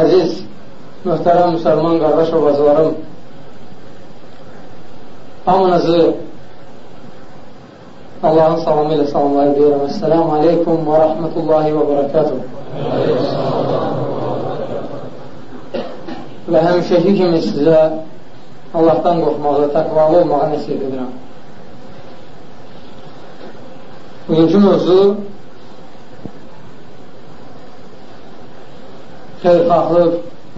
əziz, möhtərəm müsəlman qardaş və bacılarım, hamınızı Allahın salamı ilə salamlayıb deyirəm. Əssəlamu aleykum və rəhmətullahi və bərəkatuhu. Və həmişəki kimi sizə Allahdan qorxmağı, təqvalı olmağı nəsib edirəm. Bugünkü mövzu xeyrxahlıq,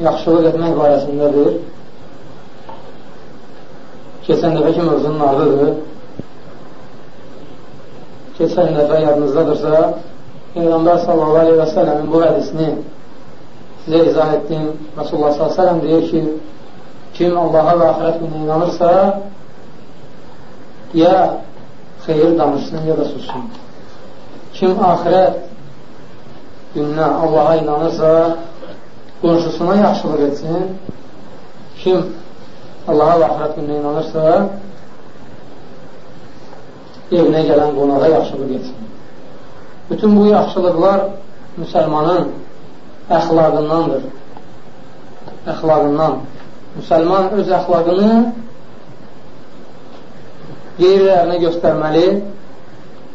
yaxşılıq etmək barəsindədir. Keçən dəfəki mövzunun adıdır. Keçən dəfə yadınızdadırsa, Peyğəmbər sallallahu aleyhi və sələmin bu hədisini sizə izah etdim. Rasulullah sallallahu aleyhi və deyir ki, kim Allaha və axirət günə inanırsa, ya xeyir danışsın, ya da sussun. Kim axirət gününə Allaha inanırsa, qonşusuna yaxşılıq etsin. Kim Allaha və axirət gününə inanırsa, evinə gələn qonağa yaxşılıq etsin. Bütün bu yaxşılıqlar müsəlmanın əxlaqındandır. Əxlaqından. Müsəlman öz əxlaqını qeyrilərinə göstərməli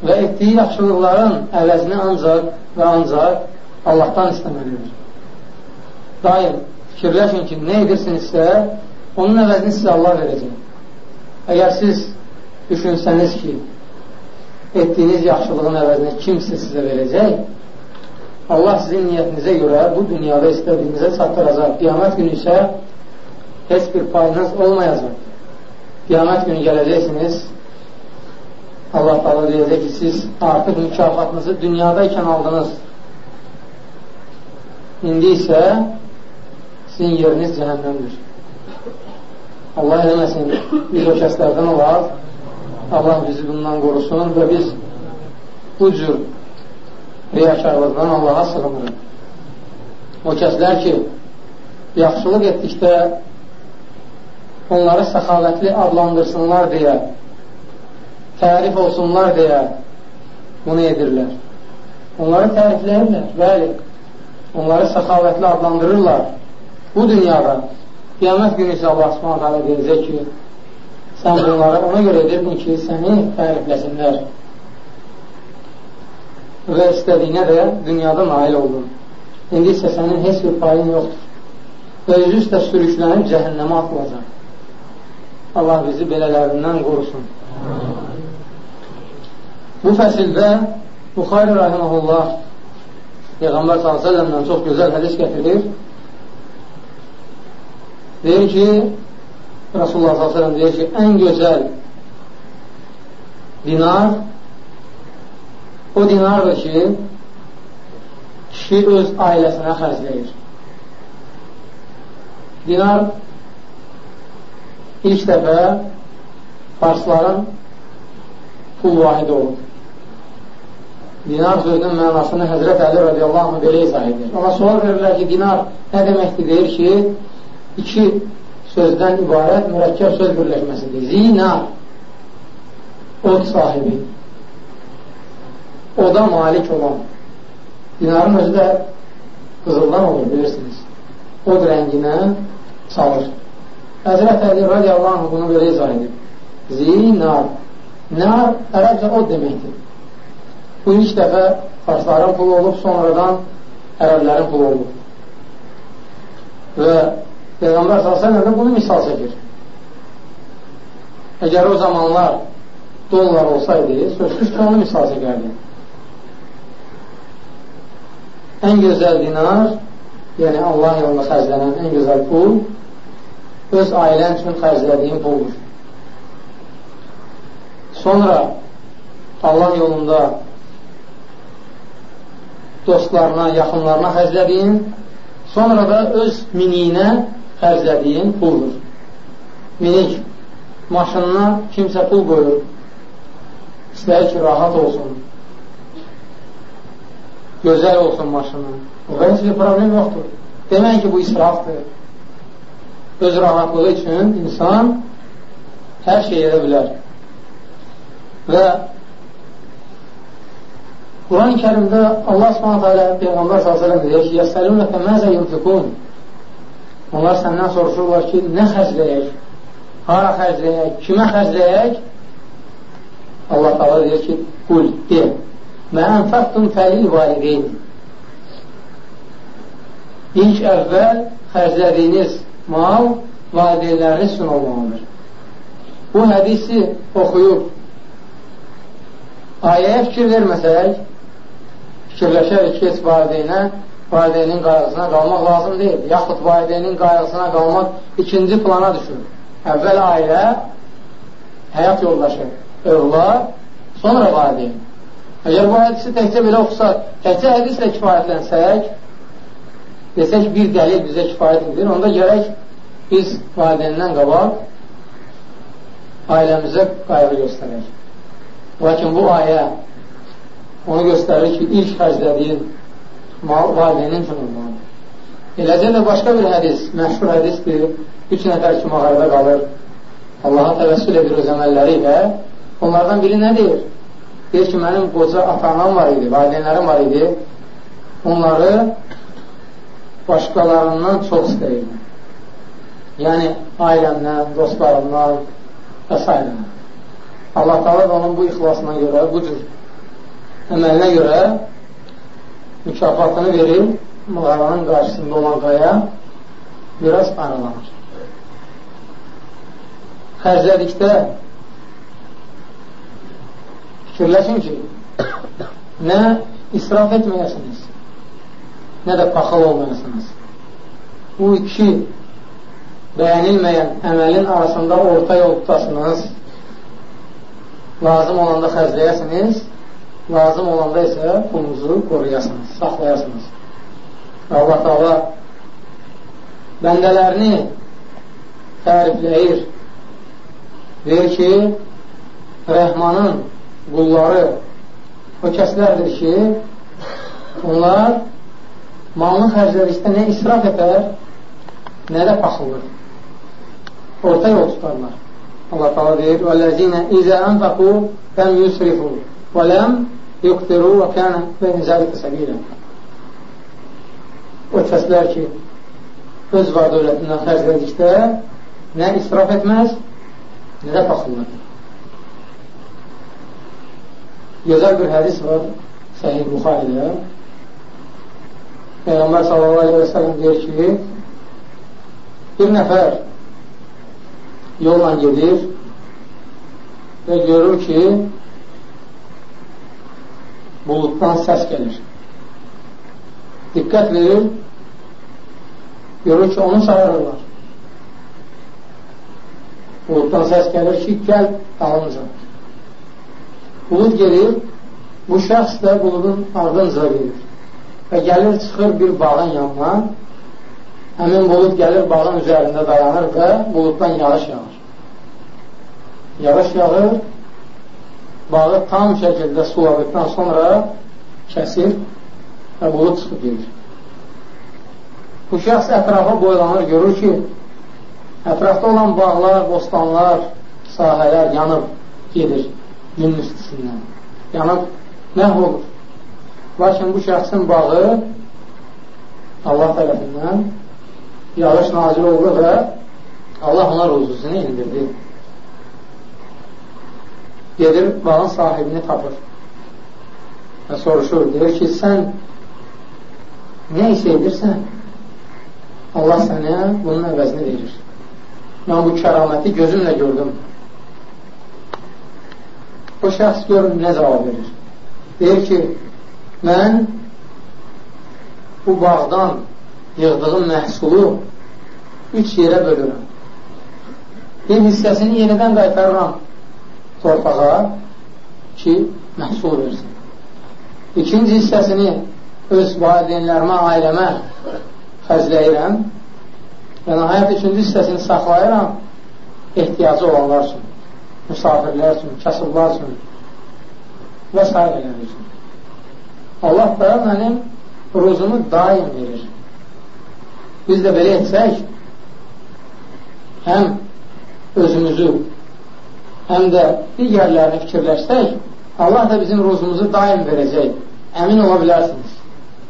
və etdiyi yaxşılıqların əvəzini ancaq və ancaq Allahdan istəməlidir daim fikirləşin ki, nə edirsinizsə, onun əvəzini sizə Allah verəcək. Əgər siz düşünsəniz ki, etdiyiniz yaxşılığın əvəzini kimsə sizə verəcək, Allah sizin niyyətinizə görə bu dünyada istədiyinizə çatdıracaq. Qiyamət günü isə heç bir payınız olmayacaq. Qiyamət günü gələcəksiniz, Allah da deyəcək ki, siz artıq mükafatınızı dünyadaykən aldınız. İndi isə sizin yeriniz cəhənnəmdir. Allah eləməsin, biz o kəslərdən olaq, Allah bizi bundan qorusun və biz bu cür riyakarlıqdan Allaha sığınırıq. O kəslər ki, yaxşılıq etdikdə onları səxavətli adlandırsınlar deyə, tərif olsunlar deyə bunu edirlər. Onları tərifləyirlər, bəli, onları səxavətli adlandırırlar bu dünyada qiyamət günü isə Allah subhanət hələ deyəcək ki, sən bunları ona görə edirdin ki, səni tərifləsinlər və istədiyinə də dünyada nail oldun. İndi isə sənin heç bir payın yoxdur. Və üzü üstə sürüklənib cəhənnəmə atılacaq. Allah bizi belələrindən qorusun. Bu fəsildə Buxarı Rahiməhullah Peyğəmbər s.ə.v-dən çox gözəl hədis gətirir deyir ki, Rasulullah s.ə.v deyir ki, ən gözəl dinar o dinardır ki, kişi öz ailəsinə xərcləyir. Dinar ilk dəfə farsların pul vahidi olub. Dinar sözünün mənasını Həzrət Əli radiyallahu anh belə izah edir. Ona sual verirlər ki, dinar nə deməkdir? Deyir ki, iki sözdən ibarət mürəkkəb söz birləşməsidir. Zinar, od sahibi, oda malik olan. Dinarın özü də qızıldan olur, bilirsiniz. Od rənginə çalır. Həzrət Əli radiyallahu anh bunu belə izah edib. Zinar, nar ərəbcə od deməkdir. Bu ilk dəfə farsların pulu olub, sonradan ərəblərin pulu olub. Və Peyğəmbər s.ə.v bunu misal çəkir. Əgər o zamanlar dollar olsaydı, sözsüz ki, onu misal çəkərdi. Ən gözəl dinar, yəni Allah yolunda xərclənən ən gözəl pul, öz ailən üçün xərclədiyin puldur. Sonra Allah yolunda dostlarına, yaxınlarına xərclədiyin, sonra da öz miniyinə xərclədiyin puldur. Minik maşınına kimsə pul qoyur, istəyir ki, rahat olsun, gözəl olsun maşını. O heç bir problem yoxdur. Demək ki, bu israfdır. Öz rahatlığı üçün insan hər şey edə bilər. Və Quran-ı kərimdə Allah alə Peyğəmbər s.ə.v deyir ki, Yəsəlunəkə məzə yunfiqun Onlar səndən soruşurlar ki, nə xərcləyək? Hara xərcləyək? Kimə xərcləyək? Allah qala deyir ki, qul, de, mə ənfəqtum fəlil valideyn. İlk əvvəl xərclədiyiniz mal valideynləriniz üçün olmalıdır. Bu hədisi oxuyub ayəyə fikir verməsək, fikirləşərik ki, valideynə valideynin qayğısına qalmaq lazım deyil. Yaxud valideynin qayğısına qalmaq ikinci plana düşür. Əvvəl ailə, həyat yoldaşı, övlad, sonra valideyn. Əgər bu hədisi təkcə belə oxusaq, təkcə hədislə kifayətlənsək, desək bir dəlil bizə kifayət edir, onda gərək biz valideyndən qabaq ailəmizə qayğı göstərək. Lakin bu ayə onu göstərir ki, ilk xərclədiyin valideynin üçün olmalıdır. Eləcə də başqa bir hədis, məşhur hədisdir, üç nəfər ki, mağarada qalır, Allaha təvəssül edir öz əməlləri ilə, onlardan biri nə deyir? Deyir ki, mənim qoca atanam var idi, valideynlərim var idi, onları başqalarından çox istəyirdim. Yəni, ailəmdən, dostlarımdan və s. Allah da onun bu ixlasına görə, bu cür əməlinə görə mükafatını verir, mağaranın qarşısında olan qaya biraz aralanır. Xərclədikdə fikirləşin ki, nə israf etməyəsiniz, nə də paxıl olmayasınız. Bu iki bəyənilməyən əməlin arasında orta yol tutasınız, lazım olanda xərcləyəsiniz, lazım olanda isə pulunuzu qoruyasınız, saxlayasınız. Allah Taala bəndələrini tərifləyir. Deyir ki, Rəhmanın qulları o kəslərdir ki, onlar malını xərclədikdə nə israf edər, nə də paxılır. Orta yol tutarlar. Allah Taala deyir: "Vəllezina izə anfaqu lam yusrifu və lam və kana beyne zalika sabila." O kəslər ki, öz var dövlətindən xərclədikdə nə israf etməz, nə də paxıllar. Gözəl bir hədis var Səhih Buxaridə. Peyğəmbər sallallahu aleyhi və sələm deyir ki, bir nəfər yolla gedir və görür ki, buluddan səs gəlir. Diqqət verir, görür ki, onu çağırırlar. Buluddan səs gəlir ki, gəl dalınca. Bulud gelir, bu şəxs də buludun ardınca gelir və gəlir, çıxır bir bağın yanına, həmin bulud gəlir bağın üzərində dayanır və buluddan yağış yağır. Yağış yağır, bağı tam şəkildə suladıqdan sonra kəsir və bulud çıxıb gedir. Bu şəxs ətrafa boylanır, görür ki, ətrafda olan bağlar, bostanlar, sahələr yanıb gedir günün üstüsündən. Yanıb məhv olur. Lakin bu şəxsin bağı Allah tərəfindən yağış nazil oldu və Allah ona ruzusunu indirdi. Gedir, bağın sahibini tapır və soruşur, deyir ki, sən nə iş edirsən? Allah sənə bunun əvəzini verir. Mən bu kəraməti gözümlə gördüm. O şəxs görür, nə cavab verir? Deyir ki, mən bu bağdan yığdığım məhsulu üç yerə bölürəm. Bir hissəsini yenidən qaytarıram torpağa ki, məhsul versin. İkinci hissəsini öz valideynlərimə, ailəmə xərcləyirəm və nəhayət üçüncü hissəsini saxlayıram ehtiyacı olanlar üçün, müsafirlər üçün, kasıblar üçün və s. üçün. Allah da mənim ruzumu daim verir. Biz də belə etsək, həm özümüzü, həm də digərlərini fikirləşsək, Allah da bizim ruzumuzu daim verəcək. Əmin ola bilərsiniz.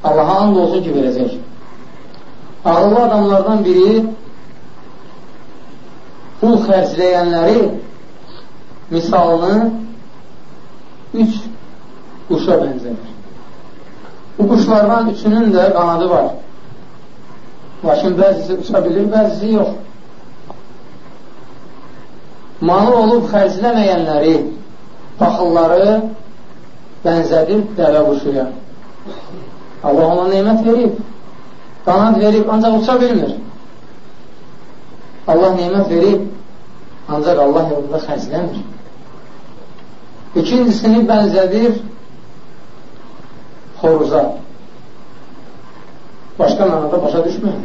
Allaha and olsun ki, verəcək. Ağıllı adamlardan biri pul xərcləyənləri misalını üç quşa bənzədir. Bu quşlardan üçünün də qanadı var. Lakin bəzisi uça bilir, bəzisi yox. Malı olub xərcləməyənləri, paxılları bənzədir dəvə quşuya. Allah ona neymət verib, qanad verib, ancaq uça bilmir. Allah neymət verib, ancaq Allah yolunda xərcləmir. İkincisini bənzədir xoruza. Başqa mənada başa düşmür.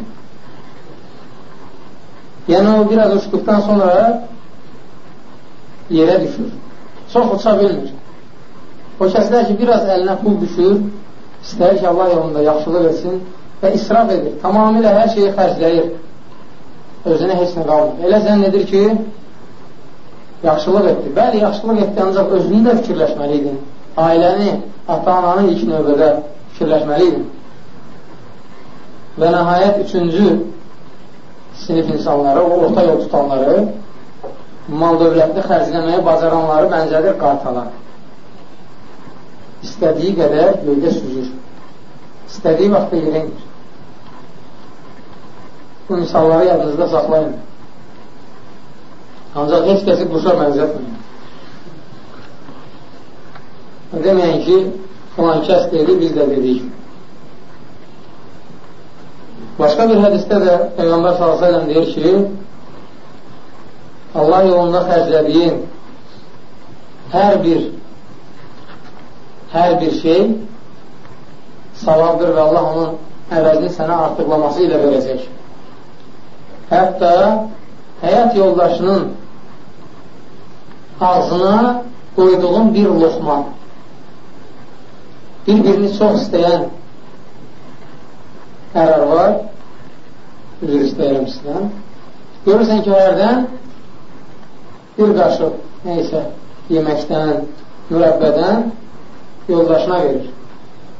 Yəni, o biraz uçduqdan sonra yerə düşür. Çox uça bilmir. O kəslər ki, biraz əlinə pul düşür, istəyir ki, Allah yolunda yaxşılıq etsin və israf edir. Tamamilə hər şeyi xərcləyir. Özünə heç nə qalmır. Elə zənn edir ki, yaxşılıq etdi. Bəli, yaxşılıq etdi, ancaq özünü də fikirləşməli idi. Ailəni, ata-ananı ilk növbədə fikirləşməli idi. Və nəhayət üçüncü sinif insanları, o orta yol tutanları, mal dövlətli xərcləməyə bacaranları bənzədir qartala. İstədiyi qədər göydə süzür. İstədiyi vaxtda yerə inir. Bu misalları yadınızda saxlayın. Ancaq heç kəsi quşa bənzətməyin. Deməyin ki, filan kəs dedi, biz də dedik. Başqa bir hədisdə də Peyğəmbər s.ə.v deyir ki, Allah yolunda xərclədiyin hər bir hər bir şey savabdır və Allah onun əvəzini sənə artıqlaması ilə verəcək. Hətta həyat yoldaşının ağzına qoyduğun bir loxma bir-birini çox istəyən qərar var üzr istəyirəm sizdən görürsən ki, hərdən bir qaşıq neysə yeməkdən, mürəbbədən yoldaşına verir.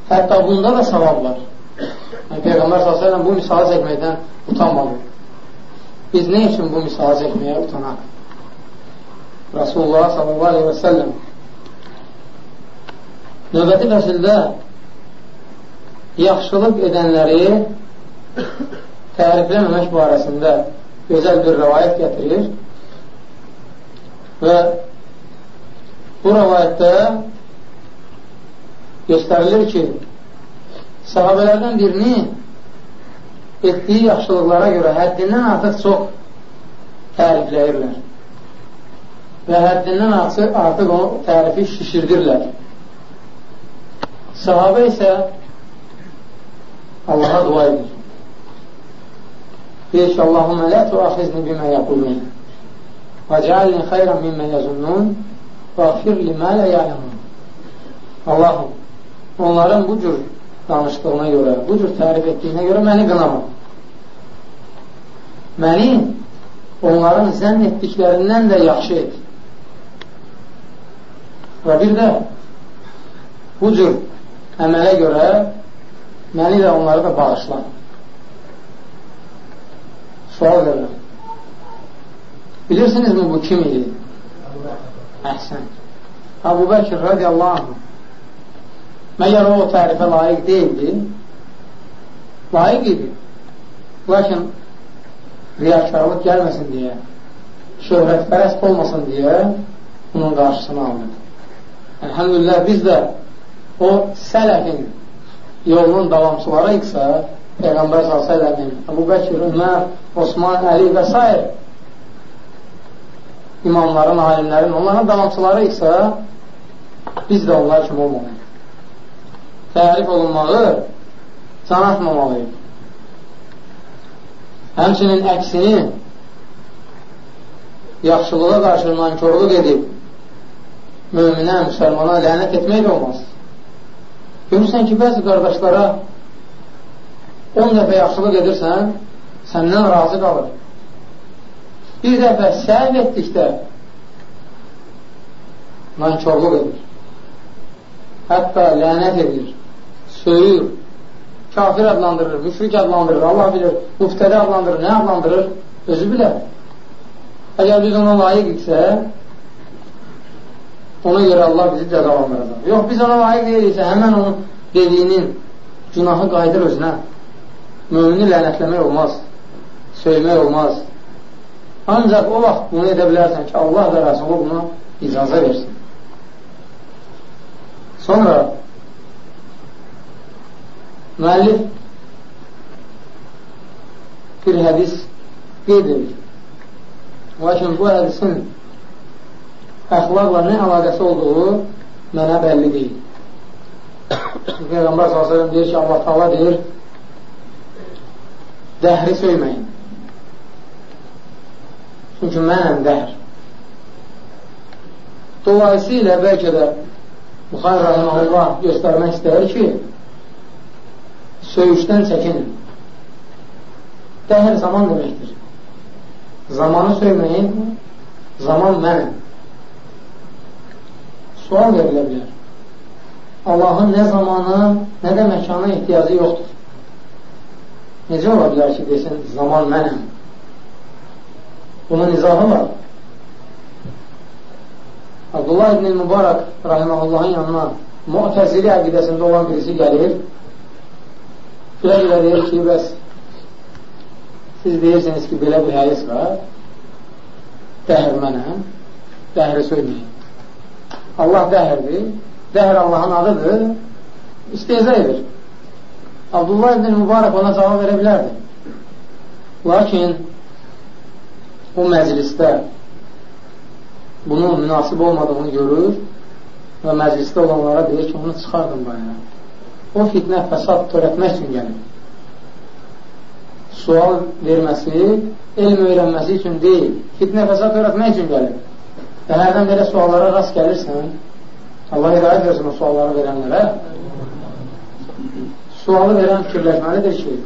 Hətta bunda da savab var. Yəni, Peyğəmbər s.ə.v bu misalı çəkməkdən utanmadı. Biz nə üçün bu misalı çəkməyə utanaq? Rasulullah səlləm növbəti fəsildə yaxşılıq edənləri tərifləməmək barəsində gözəl bir rəvayət gətirir və bu rəvayətdə göstərilir ki, sahabələrdən birini etdiyi yaxşılıqlara görə həddindən artıq çox tərifləyirlər və həddindən artıq, artıq o tərifi şişirdirlər. Sahabə isə Allaha dua edir. Deyir ki, Allahümə lə tuaxizni bimə yəqulun və cealni xeyran mimmə yəzunnun və əxfir limə lə yələmun. Allahım, onların bu cür danışdığına görə, bu cür tərif etdiyinə görə məni qınama. Məni onların zənn etdiklərindən də yaxşı et. Və bir də bu cür əmələ görə məni də onları da bağışla. Sual verirəm. Bilirsinizmi bu kim idi? Əhsən. Abu Bəkir radiyallahu. Məgər o tərifə layiq deyildi? Layiq idi. Lakin riyakarlıq gəlməsin deyə, şöhrətpərəst olmasın deyə bunun qarşısını aldı. Elhamdülillah biz də o sələfin yolunun davamçılarıyıqsa, Peyğəmbər s.ə.v-in, Əbu Bəkir, Ömər, Osman, Əli və s. imamların, alimlərin, onların davamçılarıyıqsa, biz də onlar kimi olmalıyıq. Tərif olunmağı can atmamalıyıq. Həmçinin əksini yaxşılığa qarşı nankörlük edib möminə, müsəlmana lənət etmək də olmaz. Görürsən ki, bəzi qardaşlara 10 dəfə yaxşılıq edirsən, səndən razı qalır. Bir dəfə səhv etdikdə nankorluq edir. Hətta lənət edir, söyür, kafir adlandırır, müşrik adlandırır, Allah bilir, müftədə adlandırır, nə adlandırır? Özü bilər. Əgər biz ona layiq isə, ona görə Allah bizi cəzalandıracaq. Yox, biz ona layiq deyiriksə, həmən onun dediyinin günahı qaydır özünə. Mümini lənətləmək olmaz, söymək olmaz. Ancaq o vaxt bunu edə bilərsən ki, Allah və Rəsulü buna icazə versin. Sonra müəllif bir hədis qeyd edir. Lakin bu hədisin əxlaqla nə əlaqəsi olduğu mənə bəlli deyil. Peyğəmbər s.ə.v deyir ki, Allah taala deyir, dəhri söyməyin. Çünki mənəm dəhr. Dolayısıyla bəlkə də Buxar Rahiməhullah göstərmək istəyir ki, söyüşdən çəkinin. Dəhr zaman deməkdir. Zamanı söyməyin, zaman mənəm. Sual verilə bilər. Allahın nə zamanı, nə də məkana ehtiyacı yoxdur. Necə ola bilər ki, desin, zaman mənəm? Bunun izahı var. Abdullah ibn Mübarək rahiməhullahın yanına muətəzili əqidəsində olan birisi gəlir. Gülə-gülə deyir ki, bəs siz deyirsiniz ki, belə bir hədis var. Dəhr mənəm, dəhri söyləyin. Allah dəhirdir, dəhr Allahın adıdır, isteyza edir. Abdullah ibn Mübarək ona cavab verə bilərdi. Lakin o məclisdə bunun münasib olmadığını görür və məclisdə olanlara deyir ki, onu çıxardın bayana. O fitnə, fəsad törətmək üçün gəlir. Sual verməsi, elm öyrənməsi üçün deyil, fitnə, fəsad törətmək üçün gəlir. Və hərdən belə suallara rast gəlirsən, Allah hidayət versin o sualları verənlərə, sualı verən fikirləşməlidir ki,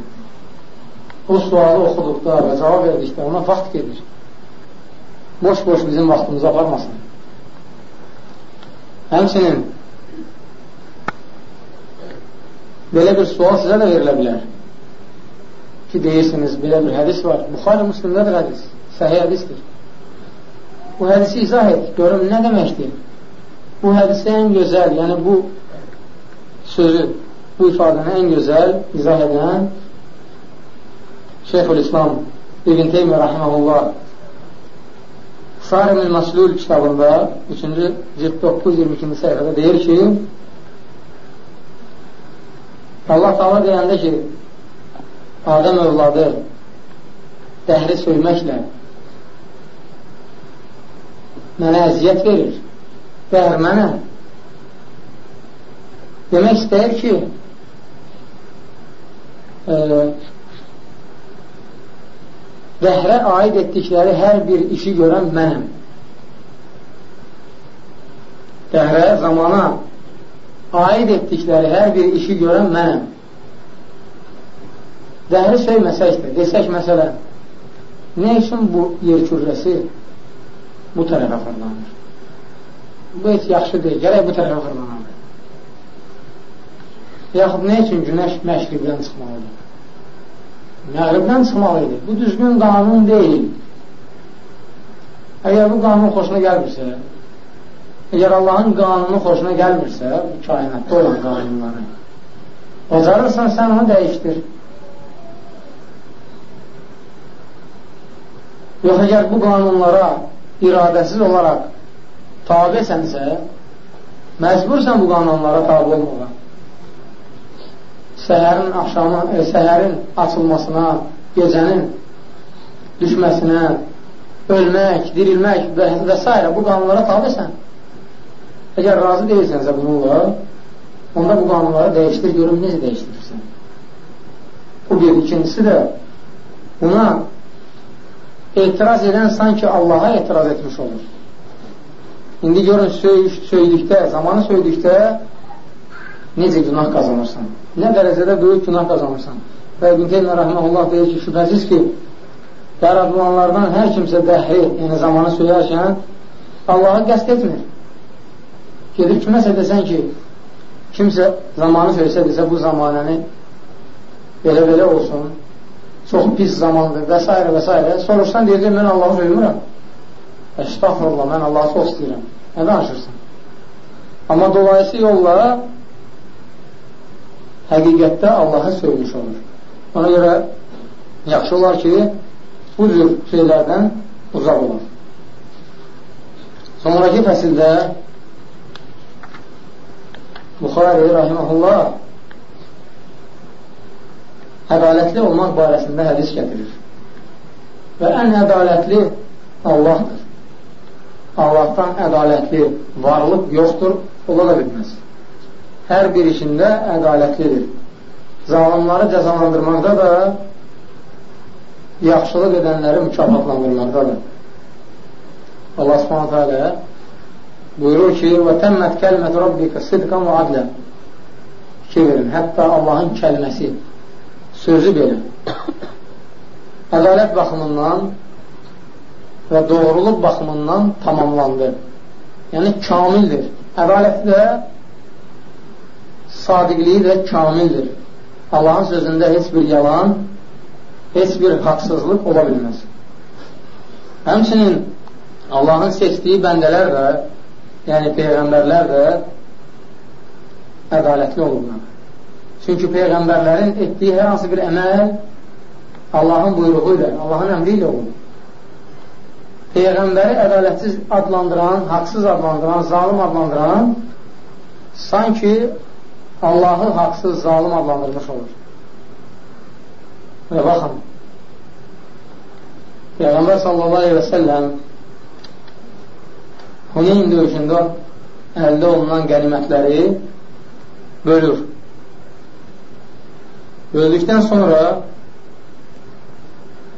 o sualı oxuduqda və cavab verdikdə ona vaxt gedir boş-boş bizim vaxtımızı aparmasın. Həmçinin belə bir sual sizə də verilə bilər ki, deyirsiniz, belə bir hədis var. Buxarı Müslimdədir hədis, səhiy hədisdir. Bu hədisi izah et, görüm nə deməkdir? Bu hədisi ən gözəl, yəni bu sözü, bu ifadəni ən gözəl izah edən Şeyhül İslam İbn Teymiyyə Rahiməhullah Sarimül Maslul kitabında 3-cü cilt 9-22-ci səhifədə deyir ki Allah Taala deyəndə ki Adəm övladı dəhri söyməklə mənə əziyyət verir dəhr mənə demək istəyir ki e, dəhrə aid etdikləri hər bir işi görən mənəm. Dəhrə, zamana aid etdikləri hər bir işi görən mənəm. Dəhri söyməsək də, desək məsələn, nə üçün bu yer kürrəsi bu tərəfə fırlanır? Bu heç yaxşı deyil, gərək bu tərəfə fırlanır. Yaxud nə üçün günəş məşribdən çıxmalıdır? Məğribdən çıxmalı idi. Bu düzgün qanun deyil. Əgər bu qanun xoşuna gəlmirsə, əgər Allahın qanunu xoşuna gəlmirsə, bu kainatda olan qanunları, bacarırsan, sən onu dəyişdir. Yox, əgər bu qanunlara iradəsiz olaraq tabesənsə, məcbursən bu qanunlara tabi olmağa səhərin axşamı, e, səhərin açılmasına, gecənin düşməsinə, ölmək, dirilmək və, və s. bu qanunlara tabisən. Əgər razı deyilsənsə bununla, onda bu qanunları dəyişdir, görüm necə dəyişdirirsən. Bu bir. İkincisi də buna etiraz edən sanki Allaha etiraz etmiş olur. İndi görün, söy söydükdə, zamanı söydükdə necə günah qazanırsan nə dərəcədə böyük günah qazanırsan. Və İbn Teymiyyə rəhməhullah deyir ki, şübhəsiz ki, yaradılanlardan hər kimsə dəhri, yəni zamanı söyərkən Allahı qəst etmir. Gedir kiməsə desən ki, kimsə zamanı söysə desə bu zamanəni belə-belə olsun, çox pis zamandır və s. və s. Soruşsan deyəcək, mən Allahı söymürəm. Əstəğfurullah, mən Allahı çox istəyirəm. Nə danışırsan? Amma dolayısı yolla həqiqətdə Allahı söymüş olur. Ona görə yaxşı olar ki, bu cür şeylərdən uzaq olur. Sonraki fəsildə Buxari rahiməhullah ədalətli olmaq barəsində hədis gətirir. Və ən ədalətli Allahdır. Allahdan ədalətli varlıq yoxdur, ola da bilməz. Hər bir işində ədalətlidir. Zalimları cəzalandırmaqda da yaxşılıq edənləri mükafatlandırmaqdadır. Allah subhanətə alə buyurur ki, kəlmət rabbikə sidqan və adlə fikir verin. Hətta Allahın kəlməsi, sözü belə. Ədalət baxımından və doğruluq baxımından tamamlandı. Yəni, kamildir. Ədalət də sadiqliyi də kamildir. Allahın sözündə heç bir yalan, heç bir haqsızlıq ola bilməz. Həmçinin Allahın seçdiyi bəndələr də, yəni Peyğəmbərlər də ədalətli olurlar. Çünki Peyğəmbərlərin etdiyi hər hansı bir əməl Allahın buyruğu ilə, Allahın əmri ilə olur. Peyğəmbəri ədalətsiz adlandıran, haqsız adlandıran, zalim adlandıran sanki Allahı haqsız, zalim adlandırmış olur. Və baxın, Peyğəmbər sallallahu aleyhi və səlləm Huneyn döyüşündə əldə olunan qənimətləri bölür. Böldükdən sonra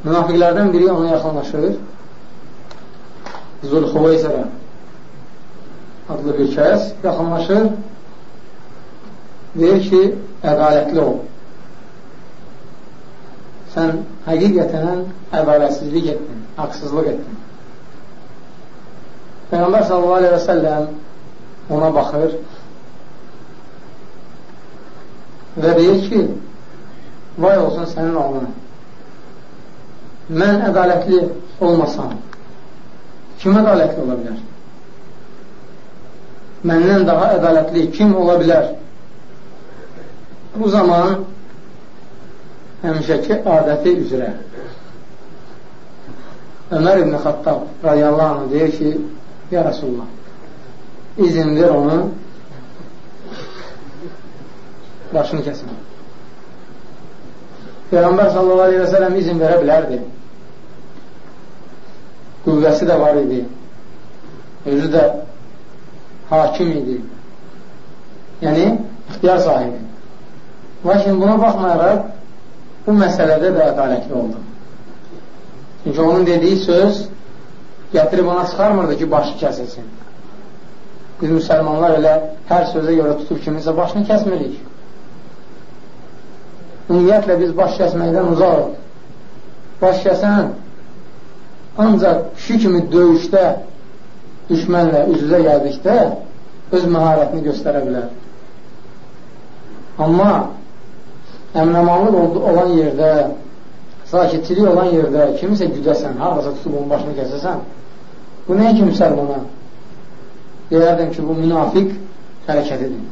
münafiqlərdən biri ona yaxınlaşır. Zulxuveysərə adlı bir kəs yaxınlaşır. Deyir ki, ədalətli ol. Sən həqiqətən ədalətsizlik etdin, haqsızlıq etdin. Peyğəmbər sallallahu aleyhi və səlləm ona baxır və deyir ki, vay olsun sənin alnına. Mən ədalətli olmasam, kim ədalətli ola bilər? Məndən daha ədalətli kim ola bilər? Bu zaman həmişəki adəti üzrə Ömər ibn Xattab radiyallahu anh deyir ki, Ya Rasulullah, izin ver onu başını kəsin. Peyğəmbər sallallahu aleyhi və sələm izin verə bilərdi. Qüvvəsi də var idi. Özü də hakim idi. Yəni, ixtiyar sahibi. Lakin buna baxmayaraq, bu məsələdə də ədalətli oldu. Çünki onun dediyi söz gətirib ona çıxarmırdı ki, başı kəsilsin. Biz müsəlmanlar elə hər sözə görə tutub kimisə başını kəsmirik. Ümumiyyətlə biz baş kəsməkdən uzaq. Baş kəsən ancaq kişi kimi döyüşdə düşmənlə üz-üzə gəldikdə öz məharətini göstərə bilər. Amma əmnəmanlıq olan yerdə, sakitçilik olan yerdə kimisə güdəsən, harasa tutub onun başını kəsəsən, Bu nəyə ki müsəlmana? Deyərdim ki, bu münafiq hərəkətidir.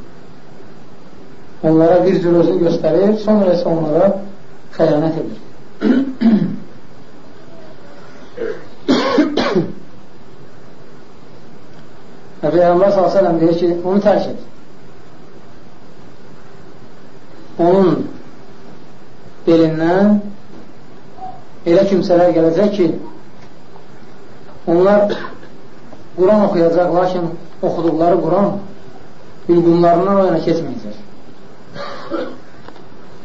Onlara bir cür özünü göstərir, sonra isə onlara xəyanət edir. Və Peyğəmbər s.ə.v deyir ki, onu tərk et. Onun belindən elə kimsələr gələcək ki, Onlar Quran oxuyacaq, lakin oxuduqları Quran bilgunlarından o yana keçməyəcək.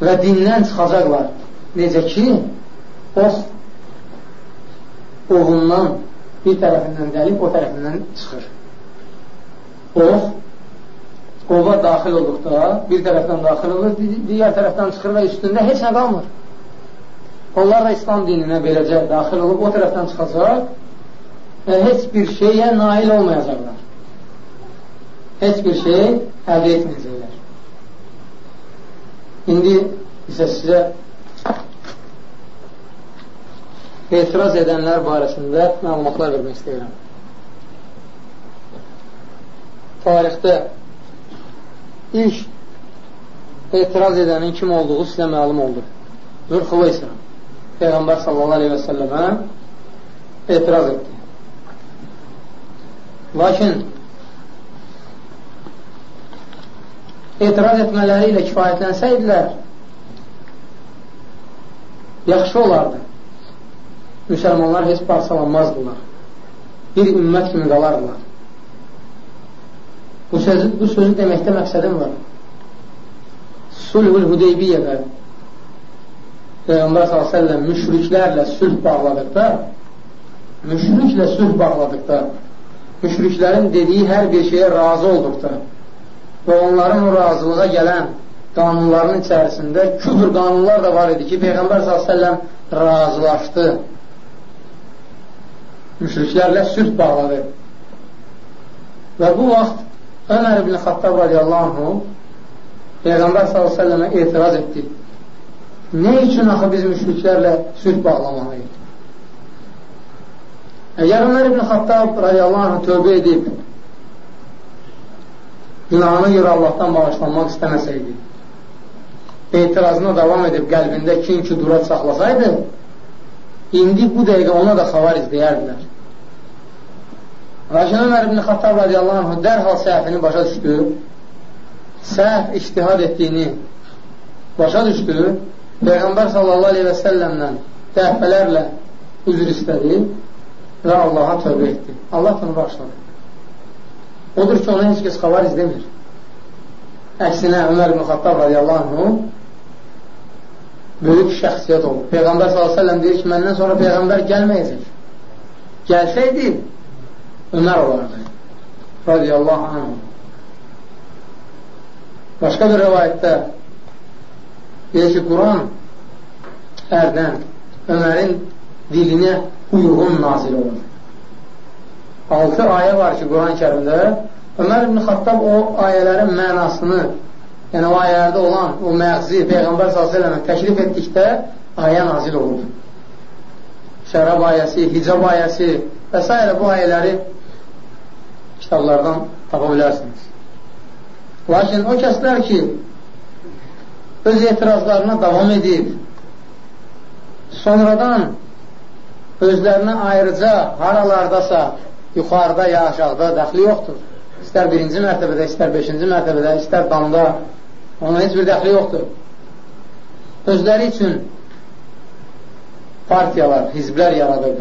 Və dindən çıxacaqlar. Necə ki, ox ovundan bir tərəfindən dəlib, o tərəfindən çıxır. Ox ova daxil olduqda bir tərəfdən daxil olur, digər tərəfdən çıxır və üstündə heç nə qalmır. Onlar da İslam dininə beləcə daxil olub, o tərəfdən çıxacaq və heç bir şeyə nail olmayacaqlar. Heç bir şey əldə etməyəcəklər. İndi isə sizə etiraz edənlər barəsində məlumatlar vermək istəyirəm. Tarixdə ilk etiraz edənin kim olduğu sizə məlum oldu. Zülxıva isə Peyğəmbər sallallahu aleyhi və səlləmə etiraz etdi. Lakin etiraz etmələri ilə kifayətlənsəydilər, yaxşı olardı. Müsəlmanlar heç parçalanmazdılar. Bir ümmət kimi qalardılar. Bu sözü, bu sözü deməkdə məqsədim var. Sulhul Hudeybiyyədə Peyğəmbər s.ə.v müşriklərlə sülh bağladıqda müşriklə sülh bağladıqda müşriklərin dediyi hər bir şeyə razı olduqda və onların o razılığa gələn qanunların içərisində küfür qanunlar da var idi ki, Peyğəmbər s.ə.v razılaşdı. Müşriklərlə sülh bağladı. Və bu vaxt Ömər ibn Xattab radiyallahu Peyğəmbər s.ə.və etiraz etdi. Nə üçün axı biz müşriklərlə sülh bağlamalıyıq? Əgər Ömər ibn Xattab radiyallahu tövbə edib günahına görə Allahdan bağışlanmaq istəməsəydi, etirazına davam edib qəlbində kin ki, durat saxlasaydı, indi bu dəqiqə ona da xavariz deyərdilər. Lakin Ömər ibn Xattab radiyallahu anh dərhal səhvini başa düşdü, səhv iştihad etdiyini başa düşdü, Peyğəmbər sallallahu aleyhi və səlləmlə dəfələrlə üzr istədi və Allaha tövbə etdi. Allah bunu başladı. Odur ki, ona heç kəs xavariz demir. Əksinə, Ömər ibn Xattab radiyallahu anh böyük şəxsiyyət olur. Peyğəmbər s.ə.v deyir ki, məndən sonra Peyğəmbər gəlməyəcək. Gəlsəydi, Ömər olardı. Radiyallahu anh. Başqa bir rəvayətdə deyir ki, Quran hərdən Ömərin dilinə uyğun nazil olur. 6 ayə var ki, Quran kərimdə Ömər ibn Xattab o ayələrin mənasını, yəni o ayələrdə olan o məğzi Peyğəmbər s.ə.və təklif etdikdə ayə nazil olur. Şərab ayəsi, hicab ayəsi və s. bu ayələri kitablardan tapa bilərsiniz. Lakin o kəslər ki, öz etirazlarına davam edib, sonradan özlərinə ayrıca haralardasa, yuxarıda ya aşağıda dəxli yoxdur. İstər birinci mərtəbədə, istər beşinci mərtəbədə, istər damda, ona heç bir dəxli yoxdur. Özləri üçün partiyalar, hizblər yaradıb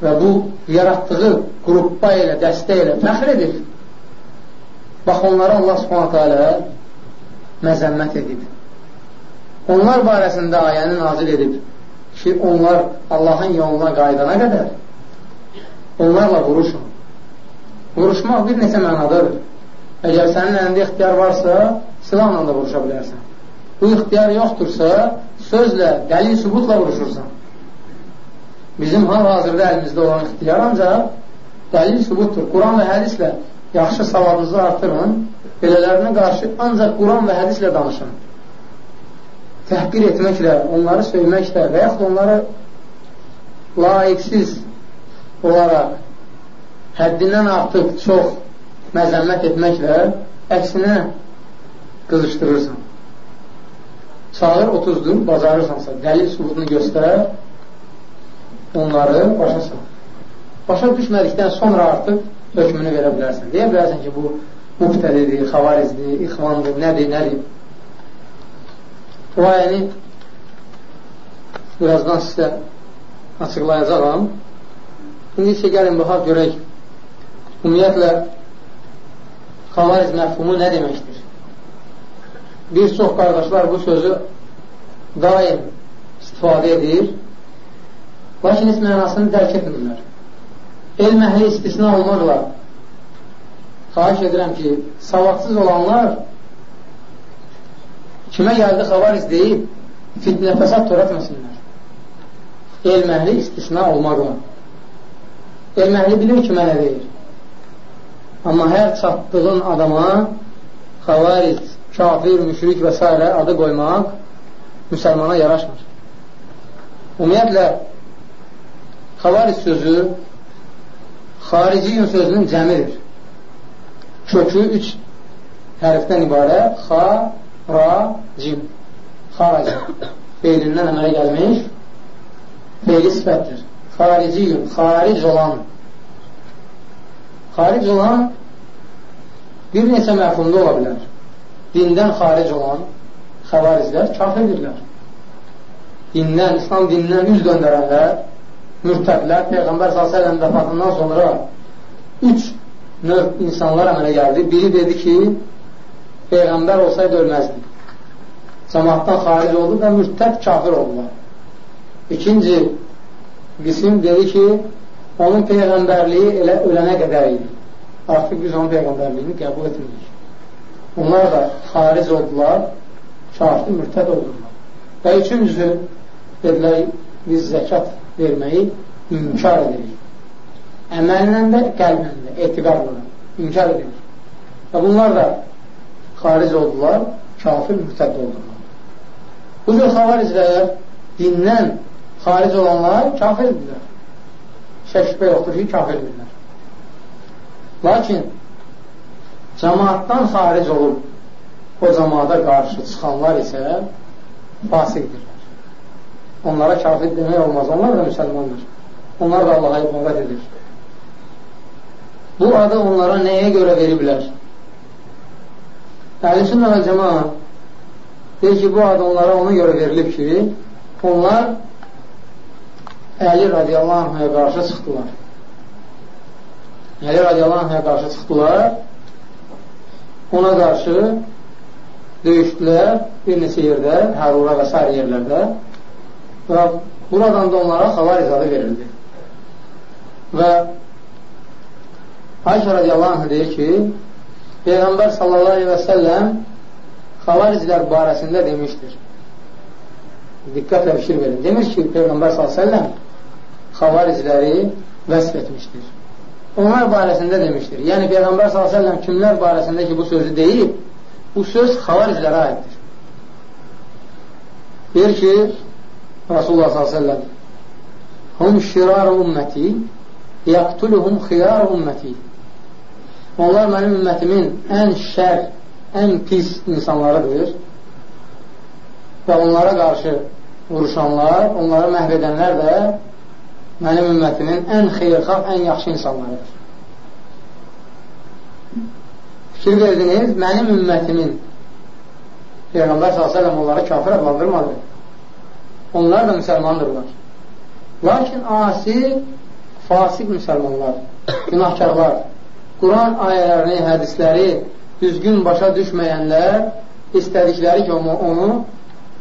və bu yaratdığı qruppa ilə, dəstə ilə fəxr edir. Bax, onları Allah subhanətə alə məzəmmət edib. Onlar barəsində ayəni nazil edib ki, onlar Allahın yoluna qaydana qədər onlarla vuruşun. Vuruşmaq bir neçə mənadadır. Əgər sənin əlində ixtiyar varsa, silahla da vuruşa bilərsən. Bu ixtiyar yoxdursa, sözlə, dəlil sübutla vuruşursan. Bizim hal-hazırda əlimizdə olan ixtiyar ancaq dəlil sübutdur. Quran və hədislə yaxşı savadınızı artırın, belələrinə qarşı ancaq Quran və hədislə danışın. Təhqir etməklə, onları söyməklə və yaxud onları layiqsiz olaraq həddindən artıq çox məzəmmət etməklə əksinə qızışdırırsan. Çağır 30-dur, bacarırsansa, dəlil sübutunu göstər, onları başa sal. Başa düşmədikdən sonra artıq hökmünü verə bilərsən. Deyə bilərsən ki, bu müftədidir, xavarizdir, ixvandır, nədir, nədir. O ayəni birazdan sizə açıqlayacaqam. İndi isə gəlin, baxaq görək. Ümumiyyətlə, xavariz məfhumu nə deməkdir? Bir çox qardaşlar bu sözü daim istifadə edir Lakin heç mənasını dərk etmirlər. Elm əhli istisna olmaqla xahiş edirəm ki, savadsız olanlar kimə gəldi xavariz deyib fitnə fəsad törətməsinlər. Elm əhli istisna olmaqla. Elm əhli bilir ki, mənə deyir. Amma hər çatdığın adama xavariz kafir, müşrik və s. adı qoymaq müsəlmana yaraşmır. Ümumiyyətlə, xavariz sözü xariciyun sözünün cəmidir. Kökü üç hərfdən ibarət xa, ra, cim. Xaracim. Feylindən əmələ gəlmiş feyli sifətdir. Xariciyun, xaric olan. Xaric olan bir neçə məfhumda ola bilər. Dindən xaric olan xəvarizlər kafirdirlər. Dindən, İslam dinindən üz döndərənlər, mürtədlər, Peyğəmbər s.ə.v vəfatından sonra üç növ insanlar əmələ gəldi. Biri dedi ki, Peyğəmbər olsaydı ölməzdi. Cəmaatdan xaric oldu və mürtəd kafir oldular. İkinci qism dedi ki, onun Peyğəmbərliyi elə ölənə qədər idi. Artıq biz onun Peyğəmbərliyini qəbul etmirik. Onlar da xaric oldular, kafir mürtəd oldular. Və üçüncüsü, dedilər, biz zəkat verməyi inkar edirik. Əməllə də, qəlblə də, etiqadla da inkar edirik. Və bunlar da xaric oldular, kafir mürtəd oldular. Bu cür xavariclər dindən xaric olanlar kafirdirlər. Şəkbə yoxdur ki, kafirdirlər. Lakin cəmaatdan xaric olub o cəmaata qarşı çıxanlar isə fasiqdirlər. Onlara kafir demək olmaz. Onlar da müsəlmandır. Onlar da Allaha ibadət edir. Bu adı onlara nəyə görə veriblər? Əhlüsün və cəmaat deyir ki, bu adı onlara ona görə verilib ki, onlar Əli radiyallahu anhaya qarşı çıxdılar. Əli radiyallahu anhaya qarşı çıxdılar. Ona qarşı döyüşdülər bir neçə yerdə, Hərura və s. yerlərdə və buradan da onlara xavar izadı verildi. Və Ayşə radiyallahu anh deyir ki, Peyğəmbər sallallahu aleyhi və səlləm xavariclər barəsində demişdir. Diqqətlə fikir verin. Demir ki, Peyğəmbər sallallahu aleyhi və səlləm xavaricləri vəsf etmişdir. Onlar barəsində demişdir. Yəni, Peyğəmbər s.ə.v kimlər barəsində ki, bu sözü deyib, bu söz xavariclərə aiddir. Deyir ki, Rasulullah s.ə.v Hum şirar ümməti yaqtuluhum xiyar ümməti Onlar mənim ümmətimin ən şər, ən pis insanlarıdır və onlara qarşı vuruşanlar, onları məhv edənlər də mənim ümmətimin ən xeyrxalq, ən yaxşı insanlarıdır. Fikir verdiniz, mənim ümmətimin Peyğəmbər s.ə.v onları kafir adlandırmadı. Onlar da müsəlmandırlar. Lakin asi, fasik müsəlmanlar, günahkarlar, Quran ayələrini, hədisləri düzgün başa düşməyənlər istədikləri ki, onu, onu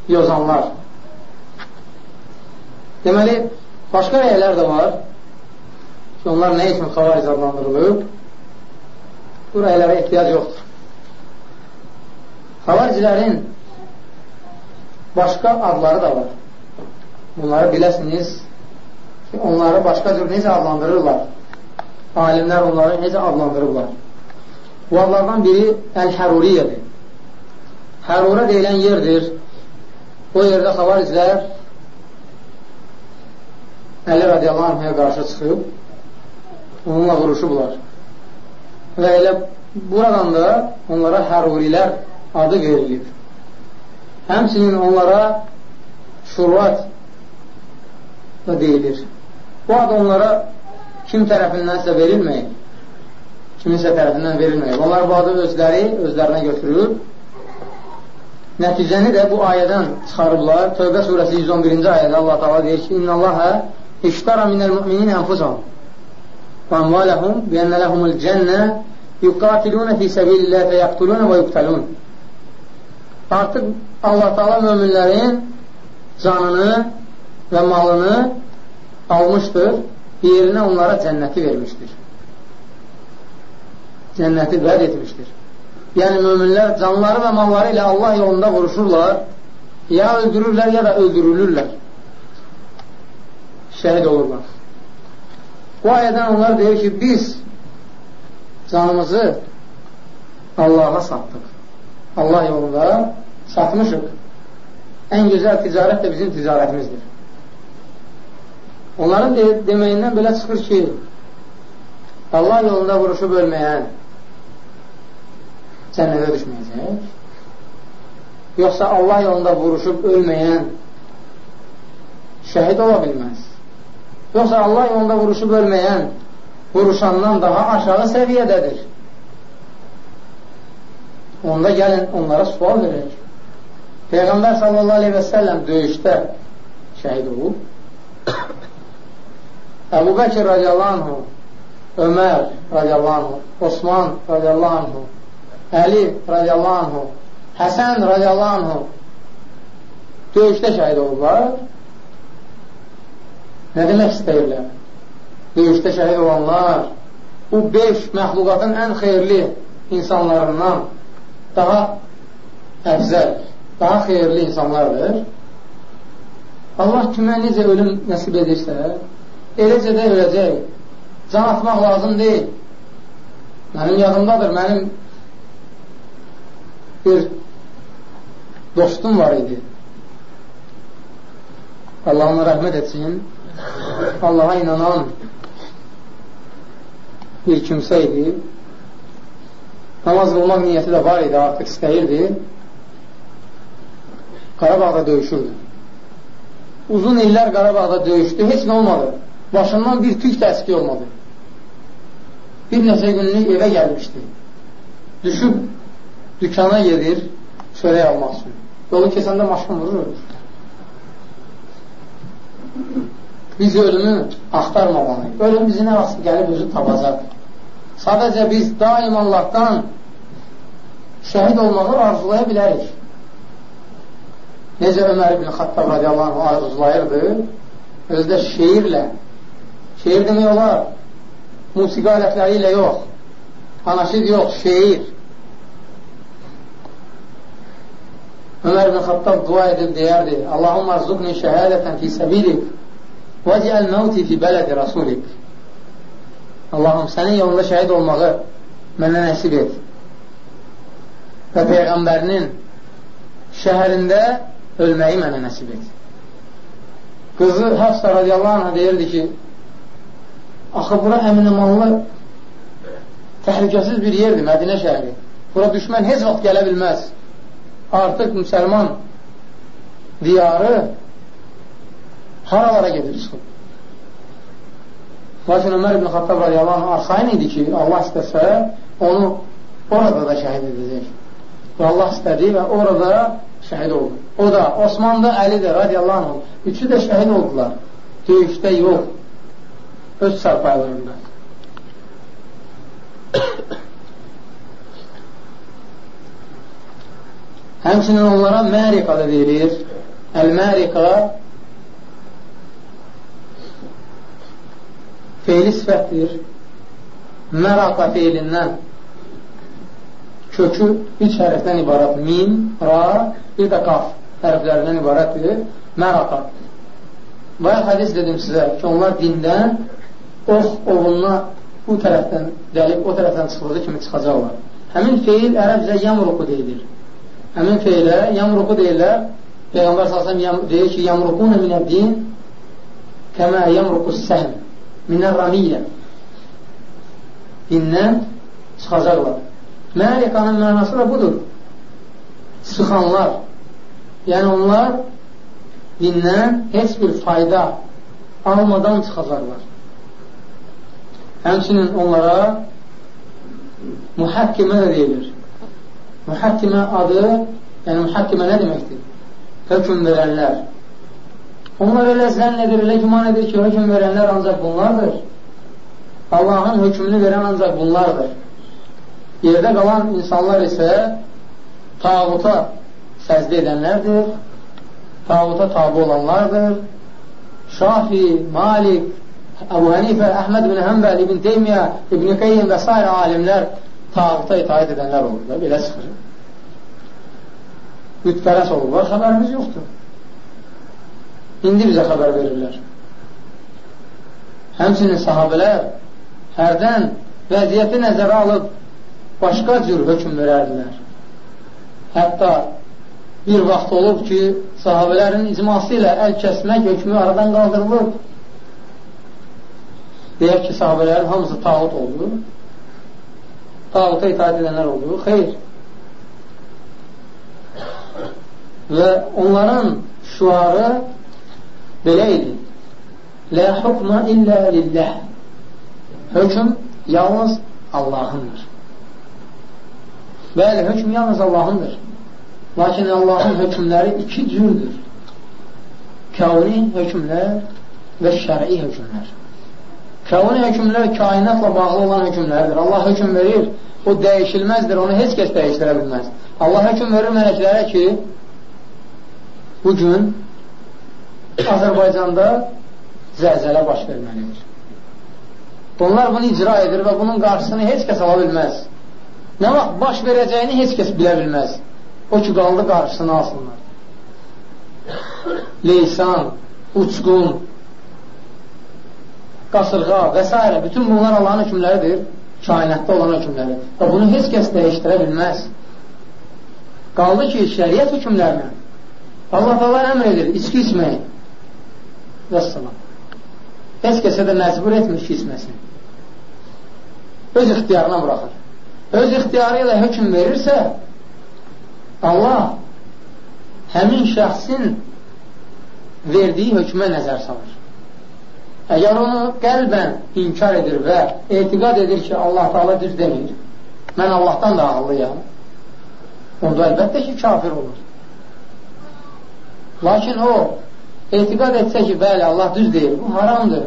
yozanlar. Deməli, Başqa rəylər də var ki, onlar nə üçün xavariz adlandırılıb? Bu rəylərə ehtiyac yoxdur. Xavaricilərin başqa adları da var. Bunları biləsiniz ki, onları başqa cür necə adlandırırlar? Alimlər onları necə adlandırırlar? Bu adlardan biri Əl-Həruriyyədir. Hərura deyilən yerdir. O yerdə xavariclər Əli radiyallahu anhaya qarşı çıxıb onunla vuruşublar. Və elə buradan da onlara hərurilər adı verilib. Həmçinin onlara şurvat da deyilir. Bu ad onlara kim tərəfindənsə verilməyib, kiminsə tərəfindən verilməyib. Onlar bu adı özləri, özlərinə götürüb, nəticəni də bu ayədən çıxarıblar. Tövbə surəsi 111-ci ayədə Allah-u Teala deyir ki, İnna Allahə iştara minəl müminin ənfusahum və əmvaləhum biənnə ləhumul cənnə yuqatilunə fi səbilillə və yəqtulunə və yuqtalun artıq Allah Taala möminlərin canını və malını almışdır yerinə onlara cənnəti vermişdir cənnəti vəd etmişdir yəni möminlər canları və malları ilə Allah yolunda vuruşurlar ya öldürürlər ya da öldürülürlər şəhid olurlar. Bu ayədən onlar deyir ki, biz canımızı Allaha satdıq. Allah yolunda satmışıq. Ən gözəl ticarət də bizim ticarətimizdir. Onların de deməyindən belə çıxır ki, Allah yolunda vuruşub ölməyən cənnətə düşməyəcək. Yoxsa Allah yolunda vuruşub ölməyən şəhid ola bilməz. Yoxsa Allah yolunda vuruşub ölməyən vuruşandan daha aşağı səviyyədədir. Onda gəlin onlara sual verək. Peyğəmbər sallallahu aleyhi və səlləm döyüşdə şəhid olub. Əbu Bəkir radiyallahu Ömər radiyallahu Osman radiyallahu Əli radiyallahu Həsən radiyallahu döyüşdə şəhid olublar. Nə demək istəyirlər? Döyüşdə şəhid olanlar bu beş məxluqatın ən xeyirli insanlarından daha əfzəl, daha xeyirli insanlardır. Allah kimə necə ölüm nəsib edirsə, eləcə də öləcək. Can atmaq lazım deyil. Mənim yadımdadır, mənim bir dostum var idi. Allah ona rəhmət etsin. Allaha inanan bir kimsə idi. Namaz qılmaq niyyəti də var idi, artıq istəyirdi. Qarabağda döyüşürdü. Uzun illər Qarabağda döyüşdü, heç nə olmadı. Başından bir tük təski olmadı. Bir neçə günlük evə gəlmişdi. Düşüb dükana gedir, çörək almaq üçün. Yolu keçəndə maşın vurur, ölür. Biz ölümü axtarmamalıyıq. Ölüm bizi nə vaxt gəlib özü tapacaq. Sadəcə biz daim Allahdan şəhid olmağı arzulaya bilərik. Necə Ömər ibn Xattab radiyallahu anh arzulayırdı, özdə şeirlə, Şeir demək olar, musiqi alətləri ilə yox, anaşid yox, şeir. Ömər bin Xattab dua edib deyərdi, Allahumma zubni şəhədətən fi səbilik və cəəl məvti fi bələdi rasulik. Allahım, sənin yolunda şəhid olmağı mənə nəsib et. Və Peyğəmbərinin şəhərində ölməyi mənə nəsib et. Qızı Hafsa radiyallahu anh deyirdi ki, axı bura əminəmanlı təhlükəsiz bir yerdir, Mədinə şəhəri. Bura düşmən heç vaxt gələ bilməz. Artıq müsəlman diyarı haralara gedir çıxıb. Lakin Ömər ibn Xattab radiyallahu arxain idi ki, Allah istəsə onu orada da şəhid edəcək. Və Allah istədi və orada şəhid oldu. O da, Osman da, Əli də radiyallahu anh. Üçü də şəhid oldular. Döyüşdə yox. Öz sarpaylarında. Həmçinin onlara Mərika da deyilir. Əl-Mərika Feyli sifətdir. Məraqa feylindən kökü üç hərfdən ibarət. Min, ra, bir də qaf hərflərindən ibarətdir. Məraqa. Bayaq hədis dedim sizə ki, onlar dindən ox ovununa bu tərəfdən dəlib, o tərəfdən çıxıldığı kimi çıxacaqlar. Həmin feil ərəbcə yamruqu deyilir. Həmin feilə yamruqu deyirlər. Peyğəmbər s.ə.v deyir ki, yamruquna minə din kəmə yamruqu səhm minər-ramiyyə dindən çıxacaqlar. Məlikanın mənası da budur. Çıxanlar. Yəni onlar dindən heç bir fayda almadan çıxacaqlar. Həmçinin onlara mühəkkimə də deyilir. Mühəkkimə adı, yəni mühəkkimə nə deməkdir? Hökum verənlər. Onlar elə zənn edir, elə güman edir ki, hökm verənlər ancaq bunlardır. Allahın hökmünü verən ancaq bunlardır. Yerdə qalan insanlar isə tağuta səzdə edənlərdir, tağuta tabi olanlardır. Şafi, Malik, Əbu Hənifə, Əhməd ibn Həmbəl, İbn Teymiyyə, İbn Qeyyim və s. alimlər tağuta itaət edənlər olur da, belə çıxır. Bütpərəs olurlar, xəbərimiz yoxdur. İndi bizə xəbər verirlər. Həmçinin sahabələr hərdən vəziyyəti nəzərə alıb başqa cür hökm verərdilər. Hətta bir vaxt olub ki, sahabələrin icması ilə əl kəsmək hökmü aradan qaldırılıb. Deyək ki, sahabələrin hamısı tağut oldu. Tağuta itaat edənlər oldu. Xeyr. Və onların şuarı belə idi. Lə hukma illə lilləh. Hökm yalnız Allahındır. Bəli, hökm yalnız Allahındır. Lakin Allahın hökmləri iki cürdür. Kəuni hökmlər və şəri hökmlər. Kəuni hökmlər kainatla bağlı olan hökmlərdir. Allah hökm verir, o dəyişilməzdir, onu heç kəs dəyişdirə bilməz. Allah hökm verir mələklərə ki, bugün Azərbaycanda zəlzələ baş verməlidir. Onlar bunu icra edir və bunun qarşısını heç kəs ala bilməz. Nə vaxt baş verəcəyini heç kəs bilə bilməz. O ki, qaldı qarşısını alsınlar. Leysan, uçqun, qasırğa və s. Bütün bunlar Allahın hükümləridir, kainətdə olan hükümləri. Və bunu heç kəs dəyişdirə bilməz. Qaldı ki, şəriət hükümlərinə Allah Allah əmr edir, içki içməyin. Və salam. Heç kəsə də məcbur etmir ki, içməsin. Öz ixtiyarına buraxır. Öz ixtiyarı ilə hökum verirsə, Allah həmin şəxsin verdiyi hökmə nəzər salır. Əgər onu qəlbən inkar edir və etiqad edir ki, Allah Taala düz demir, mən Allahdan da ağıllıyam, onda əlbəttə ki, kafir olur. Lakin o etiqad etsə ki, bəli, Allah düz deyir, bu haramdır.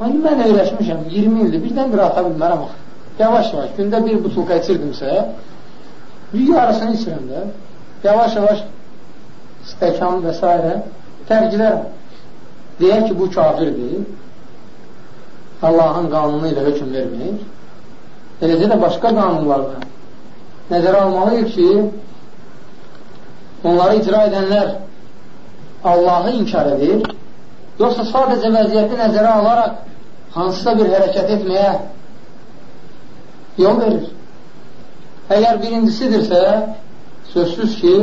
Onu mən öyrəşmişəm, 20 ildir, birdən bir ata bilmərəm. Yavaş-yavaş, gündə bir butulka içirdimsə, bir yarısını içirəm də, yavaş-yavaş stəkan və s. tərgilərəm. Deyək ki, bu kafirdir, Allahın qanunu ilə hökum vermir, eləcə də başqa qanunlarda nəzərə almalıyıq ki, onları icra edənlər Allahı inkar edir, yoxsa sadəcə vəziyyəti nəzərə alaraq hansısa bir hərəkət etməyə yol verir. Əgər birincisidirsə, sözsüz ki,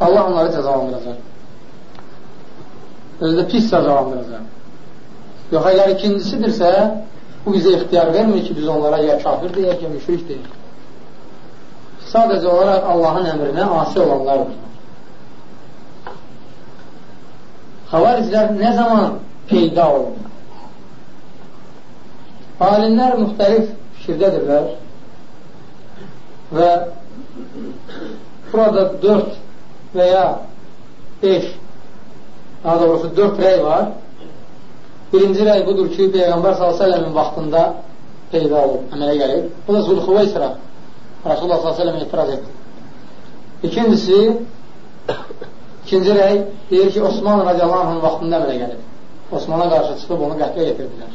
Allah onları cəzalandıracaq. Özü də pis cəzalandıracaq. Yox, əgər ikincisidirsə, bu bizə ixtiyar vermir ki, biz onlara ya kafir deyək, ya müşrik deyək. Sadəcə olaraq Allahın əmrinə asi olanlardır. Xavariclər nə zaman peyda oldu? Alimlər müxtəlif fikirdədirlər və burada dörd və ya beş daha doğrusu dörd rəy var. Birinci rəy budur ki, Peyğəmbər s.ə.v-in vaxtında peyda olub, əmələ gəlib. Bu da Zulxuva İsra. Rasulullah s.ə.v etiraz etdi. İkincisi, İkinci rəy deyir ki, Osman radiyallahu vaxtında əmələ gəlib. Osmana qarşı çıxıb onu qətlə getirdilər.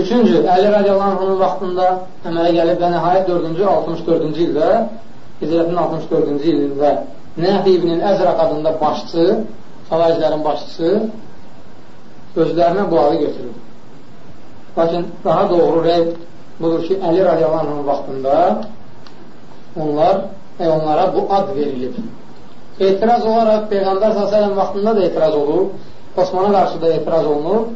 Üçüncü, Əli radiyallahu vaxtında əmələ gəlib və nəhayət 4-cü, 64-cü ildə, Hicrətin 64-cü ilində Nəfi ibn Əzraq adında başçı, xavaricilərin başçısı özlərinə bu adı götürür. Lakin daha doğru rəy budur ki, Əli radiyallahu anhın vaxtında onlar və onlara bu ad verilib. Etiraz olaraq Peyğəmbər s.ə.v vaxtında da etiraz olub, Osmana qarşı da etiraz olunur,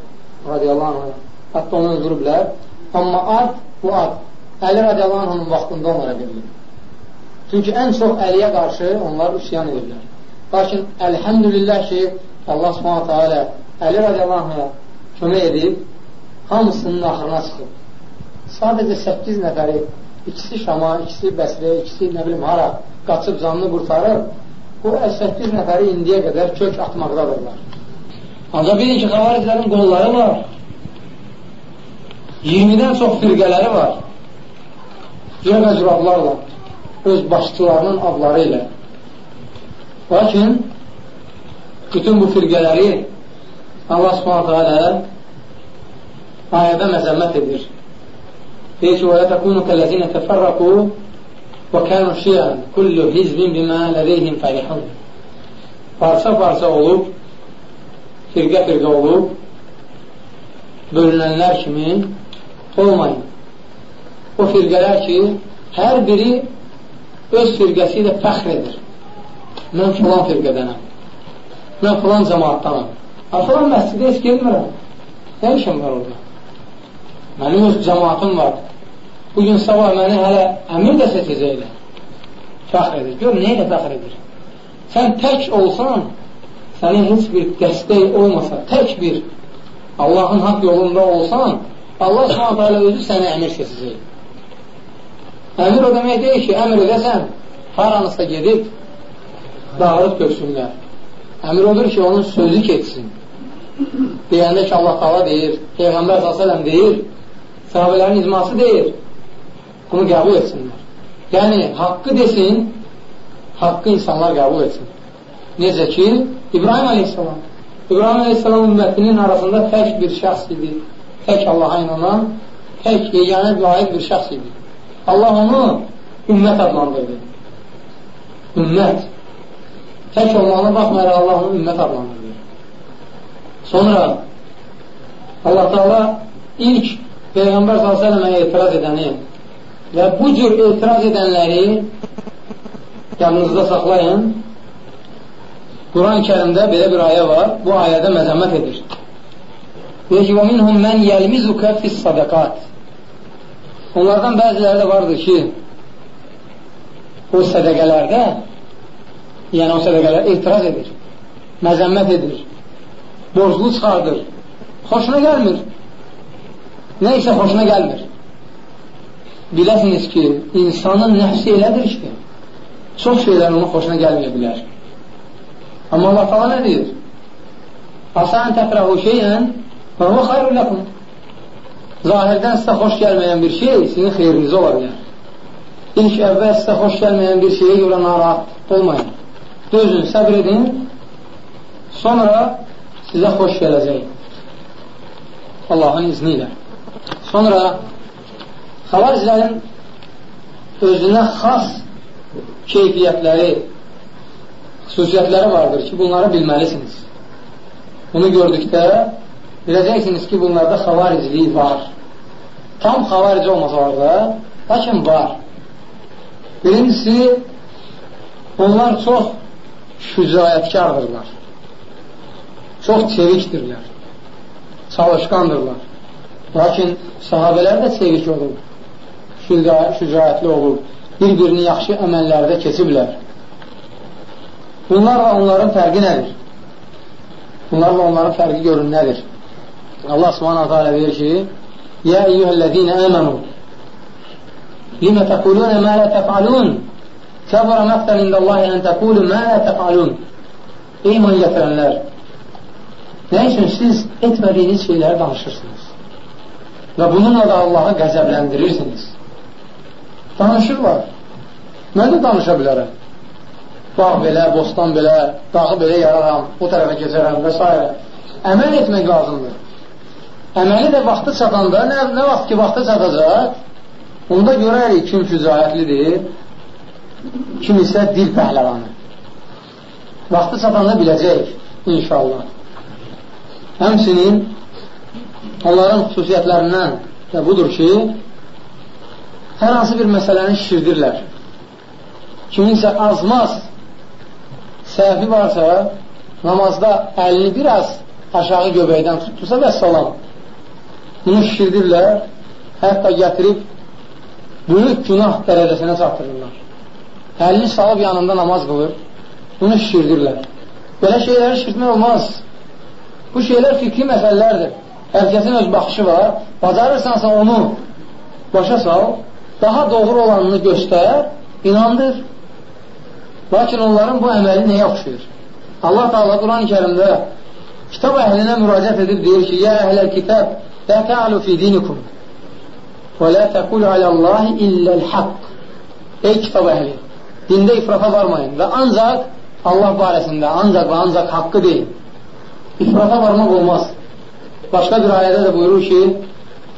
radiyallahu anh, hətta onu öldürüblər. Amma ad, bu ad, Əli radiyallahu anhın vaxtında onlara verilir. Çünki ən çox Əliyə qarşı onlar üsyan edirlər. Lakin əlhəmdülillah ki, Allah alə Əli radiyallahu anhə kömək edib, hamısının axırına çıxıb. Sadəcə 8 nəfəri, ikisi Şama, ikisi Bəsrə, ikisi nə bilim hara qaçıb canını qurtarıb, bu 8 nəfəri indiyə qədər kök atmaqdadırlar. Ancaq bilin ki, xavaricilərin qolları var. 20-dən çox firqələri var. Cürə cürablarla, öz başçılarının adları ilə. Lakin bütün bu firqələri Allah subhanətə alə ayədə məzəmmət edir. Deyir ki, وَيَا تَكُونُ كَلَّذِينَ تَفَرَّقُوا وَكَانُوا شِيَعًا كُلُّ حِزْبٍ بِمَا لَدَيْهِمْ فَرِحُونَ Parça-parça olub, firqə-firqə olub, bölünənlər kimi olmayın. O firqələr ki, hər biri öz firqəsi ilə fəxr edir. Mən filan firqədənəm. Mən filan cəmaatdanam. Filan məscidə heç gelmirəm. Nə işim var orada? Mənim öz cəmaatım var. Bugün sabah məni hələ əmir də seçəcəklər. Fəxr edir. Gör, nə ilə fəxr edir? Sən tək olsan, sənin heç bir dəstək olmasa, tək bir Allahın haqq yolunda olsan, Allah alə özü sənə əmir seçəcək. Əmir o demək deyil ki, əmir edəsən, haranısa gedib, dağılıb görsünlər. Əmir odur ki, onun sözü keçsin. Deyəndə ki, Allah qala deyir, Peyğəmbər s.ə.v deyir, sahabələrin icması deyir, bunu qəbul etsinlər. Yəni, haqqı desin, haqqı insanlar qəbul etsin. Necə ki, İbrahim aleyhissalam. İbrahim aleyhissalam ümmətinin arasında tək bir şəxs idi. Tək Allaha inanan, tək yeganə layiq bir şəxs idi. Allah onu ümmət adlandırdı. Ümmət. Tək olmağına baxmayaraq Allah onu ümmət adlandırdı. Sonra Allah Teala ilk Peyğəmbər s.ə.və etiraz edəni və bu cür etiraz edənləri yanınızda saxlayın. Quran-ı kərimdə belə bir ayə var. Bu ayədə məzəmmət edir. Deyir ki, وَمِنْهُمْ مَنْ يَلْمِزُكَ فِي الصَّدَقَاتِ Onlardan bəziləri də vardır ki, o sədəqələrdə, yəni o sədəqələr etiraz edir, məzəmmət edir, borclu çıxardır, xoşuna gəlmir. Nə isə xoşuna gəlmir. Biləsiniz ki, insanın nəfsi elədir ki, çox şeylər onun xoşuna gəlməyə bilər. Amma Allah qala nə deyir? Asən təqrəhu şeyən və o xayrü ləkum zahirdən sizə xoş gəlməyən bir şey sizin xeyrinizə ola bilər. İlk əvvəl sizə xoş gəlməyən bir şeyə görə narahat olmayın. Dözün, səbr edin, sonra sizə xoş gələcək. Allahın izni ilə. Sonra xavaricilərin özünə xas keyfiyyətləri, xüsusiyyətləri vardır ki, bunları bilməlisiniz. Bunu gördükdə biləcəksiniz ki, bunlarda xavariclik var. Tam xavarici olmasalar da, lakin var. Birincisi, onlar çox şücayətkardırlar çox çevikdirlər, çalışqandırlar. Lakin sahabələr də çevik olub, şücaətli olub, bir-birini yaxşı əməllərdə keçiblər. Bunlarla onların fərqi nədir? Bunlarla onların fərqi görün nədir? Allah subhanahu ta'ala deyir ki, Yə eyyuhəl-ləzina əmənu limə təkulunə mə lə təfalun kəbərə məqtən ində Allahi ən təkulun mə lə təfalun Ey iman gətirənlər, nə üçün siz etmədiyiniz şeyləri danışırsınız və bununla da Allahı qəzəbləndirirsiniz danışırlar mən də danışa bilərəm bağ belə, bostan belə dağı belə yararam, o tərəfə keçərəm və s. əməl etmək lazımdır əməli də vaxtı çatanda, nə, nə vaxt ki vaxtı çatacaq, onda görərik kim fücayətlidir, kim isə dil pəhləvanı. Vaxtı çatanda biləcək, inşallah. Həmsinin onların xüsusiyyətlərindən də budur ki, hər hansı bir məsələni şişirdirlər. Kiminsə azmaz səhvi varsa, namazda əlini biraz aşağı göbəkdən tuttursa və salam bunu şişirdirlər, hətta gətirib böyük günah dərəcəsinə çatdırırlar. Əlini salıb yanında namaz qılır, bunu şişirdirlər. Belə şeyləri şişirtmək olmaz. Bu şeylər fikri məsələlərdir. Hər kəsin öz baxışı var. Bacarırsansa onu başa sal, daha doğru olanını göstər, inandır. Lakin onların bu əməli nəyə oxşayır? Allah Taala Quran-ı Kərimdə kitab əhlinə müraciət edib deyir ki: "Ya əhləl kitab, la ta'lu fi dinikum və la taqulu alallahi illa'l haqq." Ey kitab əhli, dində ifrafa varmayın və ancaq Allah barəsində ancaq və ancaq haqqı deyin. İfrata varmaq olmaz. Başqa bir ayədə də buyurur ki,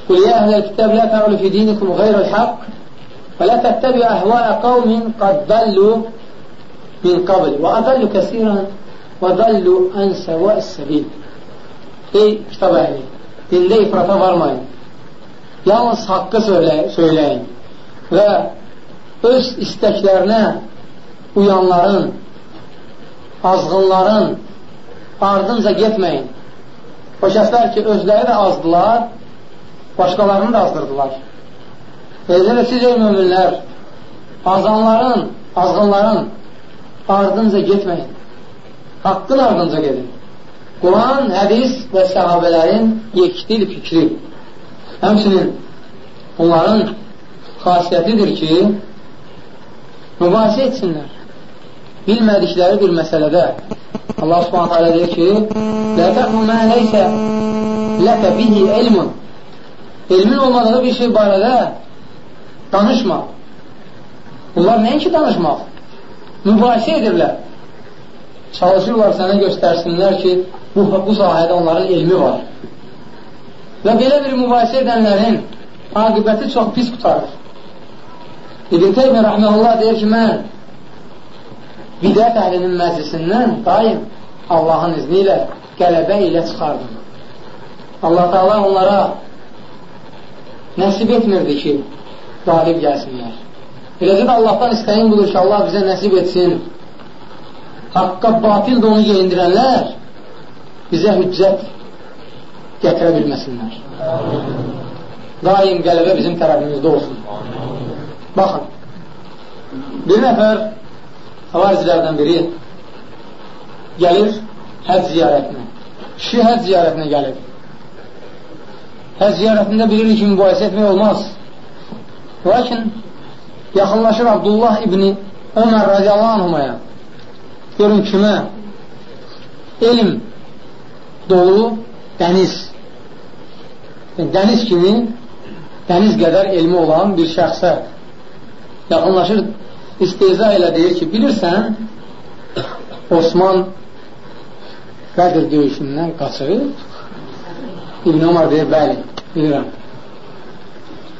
Qul ya əhləl kitab la ta'ulu fi dinikum ghayrəl haqq və la təttəbi əhvaya qavmin qad dallu min qabl və adallu kəsirən və dallu ən səvəs səbil. Ey kitab əhli, dində ifrata varmayın. Yalnız haqqı söylə, söyləyin və öz istəklərinə uyanların, azğınların ardınca getməyin. O kəslər ki, özləri də azdılar, başqalarını da azdırdılar. Eləcə də siz ey müminlər, azanların, azğınların ardınca getməyin. Haqqın ardınca gedin. Quran, hədis və səhabələrin yekdil fikri. Həmçinin bunların xasiyyətidir ki, mübahisə etsinlər. Bilmədikləri bir məsələdə Allah subhanət hələ deyir ki, Lə təqmü mə leysə ləkə bihi elmun Elmin olmadığı bir şey barədə danışma. Bunlar nəinki danışmaq? Mübahisə edirlər. Çalışırlar sənə göstərsinlər ki, bu, bu sahədə onların elmi var. Və belə bir mübahisə edənlərin aqibəti çox pis qutarır. İbn Teymiyyə rəhməlullah deyir ki, mən bidət əhlinin məclisindən daim Allahın izni ilə qələbə ilə çıxardım. Allah Teala onlara nəsib etmirdi ki, qalib gəlsinlər. Eləcə də Allahdan istəyin budur ki, Allah bizə nəsib etsin. Haqqa batil də onu yeyindirənlər bizə hüccət gətirə bilməsinlər. Daim qələbə bizim tərəfimizdə olsun. Baxın, bir nəfər xavaricilərdən biri gəlir həc ziyarətinə. Kişi həc ziyarətinə gəlir. Həc ziyarətində bilirik ki, mübahisə etmək olmaz. Lakin yaxınlaşır Abdullah ibni Ömər radiyallahu anhumaya. Görün kimə? Elm dolu dəniz. Yəni, dəniz kimi dəniz qədər elmi olan bir şəxsə yaxınlaşır, isteza ilə deyir ki, bilirsən, Osman Qədir döyüşündən qaçır. İbn Omar deyir, bəli, bilirəm.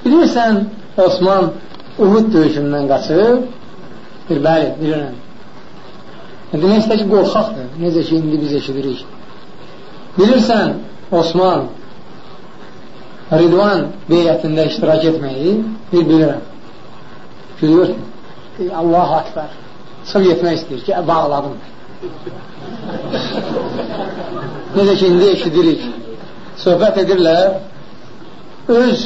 Bilirsən, Osman Uhud döyüşündən qaçır. Bir, bəli, bilirəm. Demək istəyir ki, qorxaqdır. Necə ki, indi biz eşidirik. Bilirsən, Osman Ridvan beyyətində iştirak etməyi bir bilirəm. Gülür. Allah akbar. Sır yetmək istəyir ki, bağladım. Necə ki, indi eşidirik. Söhbət edirlər, öz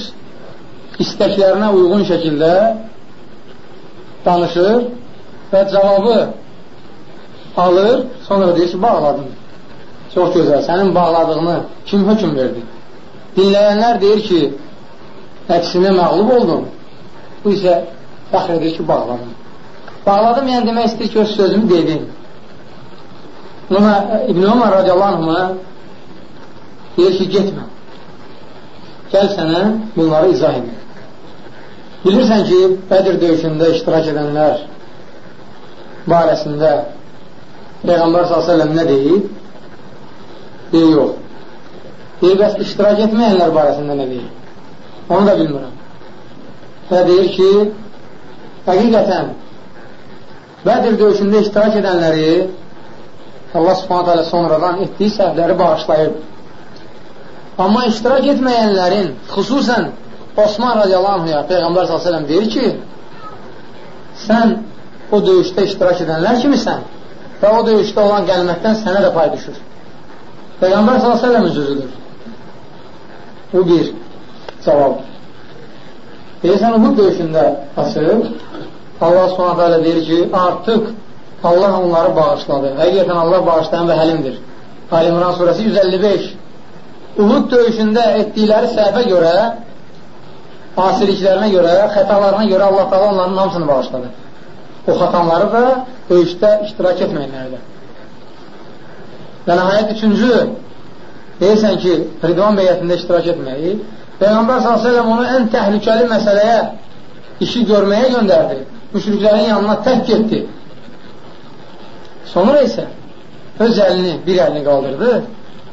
istəklərinə uyğun şəkildə danışır və cavabı alır, sonra deyir ki, bağladım. Çox gözəl, sənin bağladığını kim hökum verdi? Dinləyənlər deyir ki, əksinə məqlub oldum. Bu isə fəxr edir ki, bağladım. Bağladım, yəni demək istəyir ki, öz sözümü dedim. Buna İbn Ömər radiyallahu deyir ki, getmə. Gəl sənə bunları izah edir. Bilirsən ki, Bədir döyüşündə iştirak edənlər barəsində Peyğəmbər s.ə.v nə deyib? Deyir, yox. Deyir, bəs iştirak etməyənlər barəsində nə deyir? Onu da bilmirəm. Və deyir ki, həqiqətən Bədir döyüşündə iştirak edənləri Allah subhanət hələ sonradan etdiyi səhvləri bağışlayıb. Amma iştirak etməyənlərin, xüsusən Osman radiyallahu Peyğəmbər s.ə.v deyir ki, sən o döyüşdə iştirak edənlər kimisən və o döyüşdə olan gəlməkdən sənə də pay düşür. Peyğəmbər s.ə.v-in sözüdür. Bu bir cavab. Deyirsən, Uhud döyüşündə açıb, Allah s.ə.v deyir ki, artıq Allah onları bağışladı. Həqiqətən Allah bağışlayan və həlimdir. Ali-İmran surəsi 155 Uhud döyüşündə etdikləri səhvə görə asiliklərinə görə, xətalarına görə Allah da onların hamısını bağışladı. O xatanları da döyüşdə iştirak etməyənlərdə. Və nəhayət üçüncü, deyirsən ki, Ridvan beyyətində iştirak etməyi, Peyğəmbər s.ə.v onu ən təhlükəli məsələyə işi görməyə göndərdi. Müşriklərin yanına tək getdi. Sonra isə öz əlini, bir əlini qaldırdı,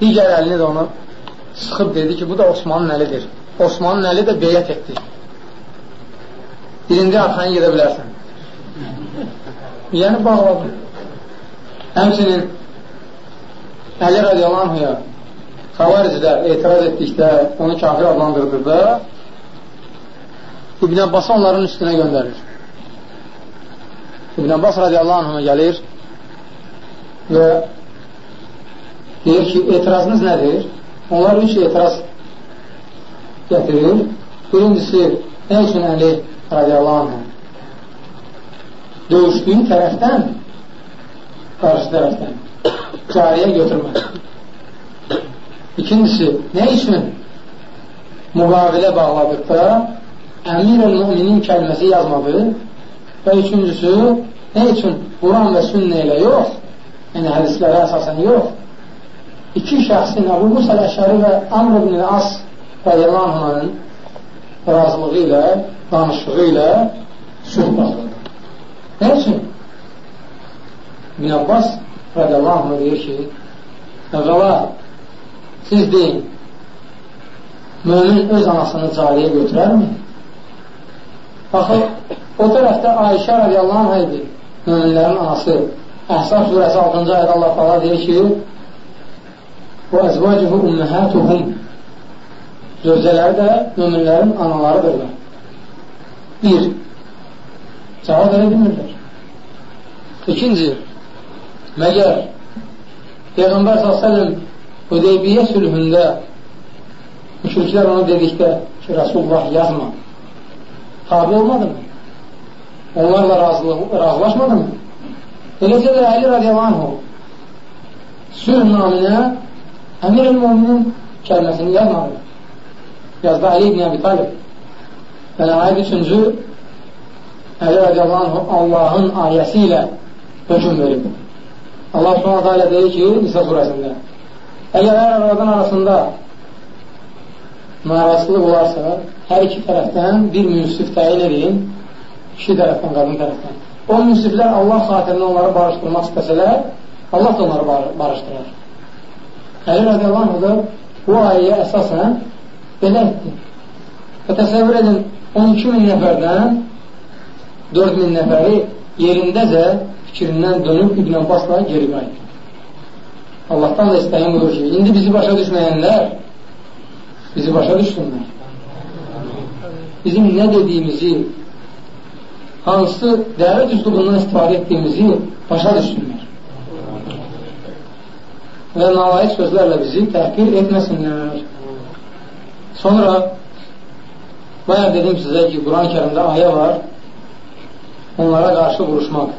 digər əlini də onu sıxıb dedi ki, bu da Osmanın əlidir. Osmanın əli də beyət etdi. Birinci arxana gedə bilərsən. Yəni bağladı. Həmçinin Əli radiyalanhuya xavaricilər etiraz etdikdə, onu kafir adlandırdıqda İbn Abbası onların üstünə göndərir. İbn Abbas radiyallahu anhına gəlir və deyir ki, etirazınız nədir? Onlar üç etiraz gətirir. Birincisi, nə üçün Əli radiyallahu anh döyüşdüyü tərəfdən qarşı tərəfdən cariyə götürmək. İkincisi, nə üçün müqavilə bağladıqda əmir-ül-müminin kəlməsi yazmadı və üçüncüsü, nə üçün Quran və sünnə ilə yox, yəni hədislərə əsasən yox, iki şəxsin Əbu Musa Əşəri və Amr ibn As radiyallahu razılığı ilə, danışığı ilə sülh bağladı. Nə üçün? İbn Abbas radiyallahu deyir ki, əvvəla siz deyin, mümin öz anasını cariyə götürərmi? Baxın, o tərəfdə Ayşə radiyallahu anh idi, müminlərin anası. Əhsab surəsi 6-cı ayədə Allah falan deyir ki, bu əzvacuhu ümməhətuhum Zövcələri də müminlərin analarıdırlar. Bir, cavab verə bilmirlər. İkinci, məgər Peyğəmbər s.ə.v Hüdeybiyyə sülhündə müşriklər ona dedikdə ki, Rasulullah yazma, tabi olmadı mı? Onlarla razılaşmadı mı? Eləcə də Əli radiyallahu sülh naminə Əmir-ül-Muminin kəlməsini yazmadı. Yazdı Ali ibn Əbi Talib. Və nəhayət üçüncü Əli radiyallahu Allahın ayəsi ilə hökum verib. Allah subhanətə alə deyir ki, Nisa surəsində Əgər hər aradan arasında narazılıq olarsa, hər iki tərəfdən bir münsif təyin edin, kişi tərəfdən, qadın tərəfdən. O münsiflər Allah xatirinə onları barışdırmaq istəsələr, Allah da onları bar barışdırar. Əli radiyallahu da bu ayəyə əsasən belə etdi. Və təsəvvür edin, 12 min nəfərdən 4 min nəfəri yerindəcə fikrindən dönüb İbn Abbasla geri qayıtdı. Allahdan da istəyən budur ki, indi bizi başa düşməyənlər bizi başa düşsünlər. Bizim nə dediyimizi, hansı dəvət üslubundan istifadə etdiyimizi başa düşsünlər. Və nalayiq sözlərlə bizi təhqir etməsinlər. Sonra bayaq dedim sizə ki, Quran-ı kərimdə ayə var, onlara qarşı vuruşmaq.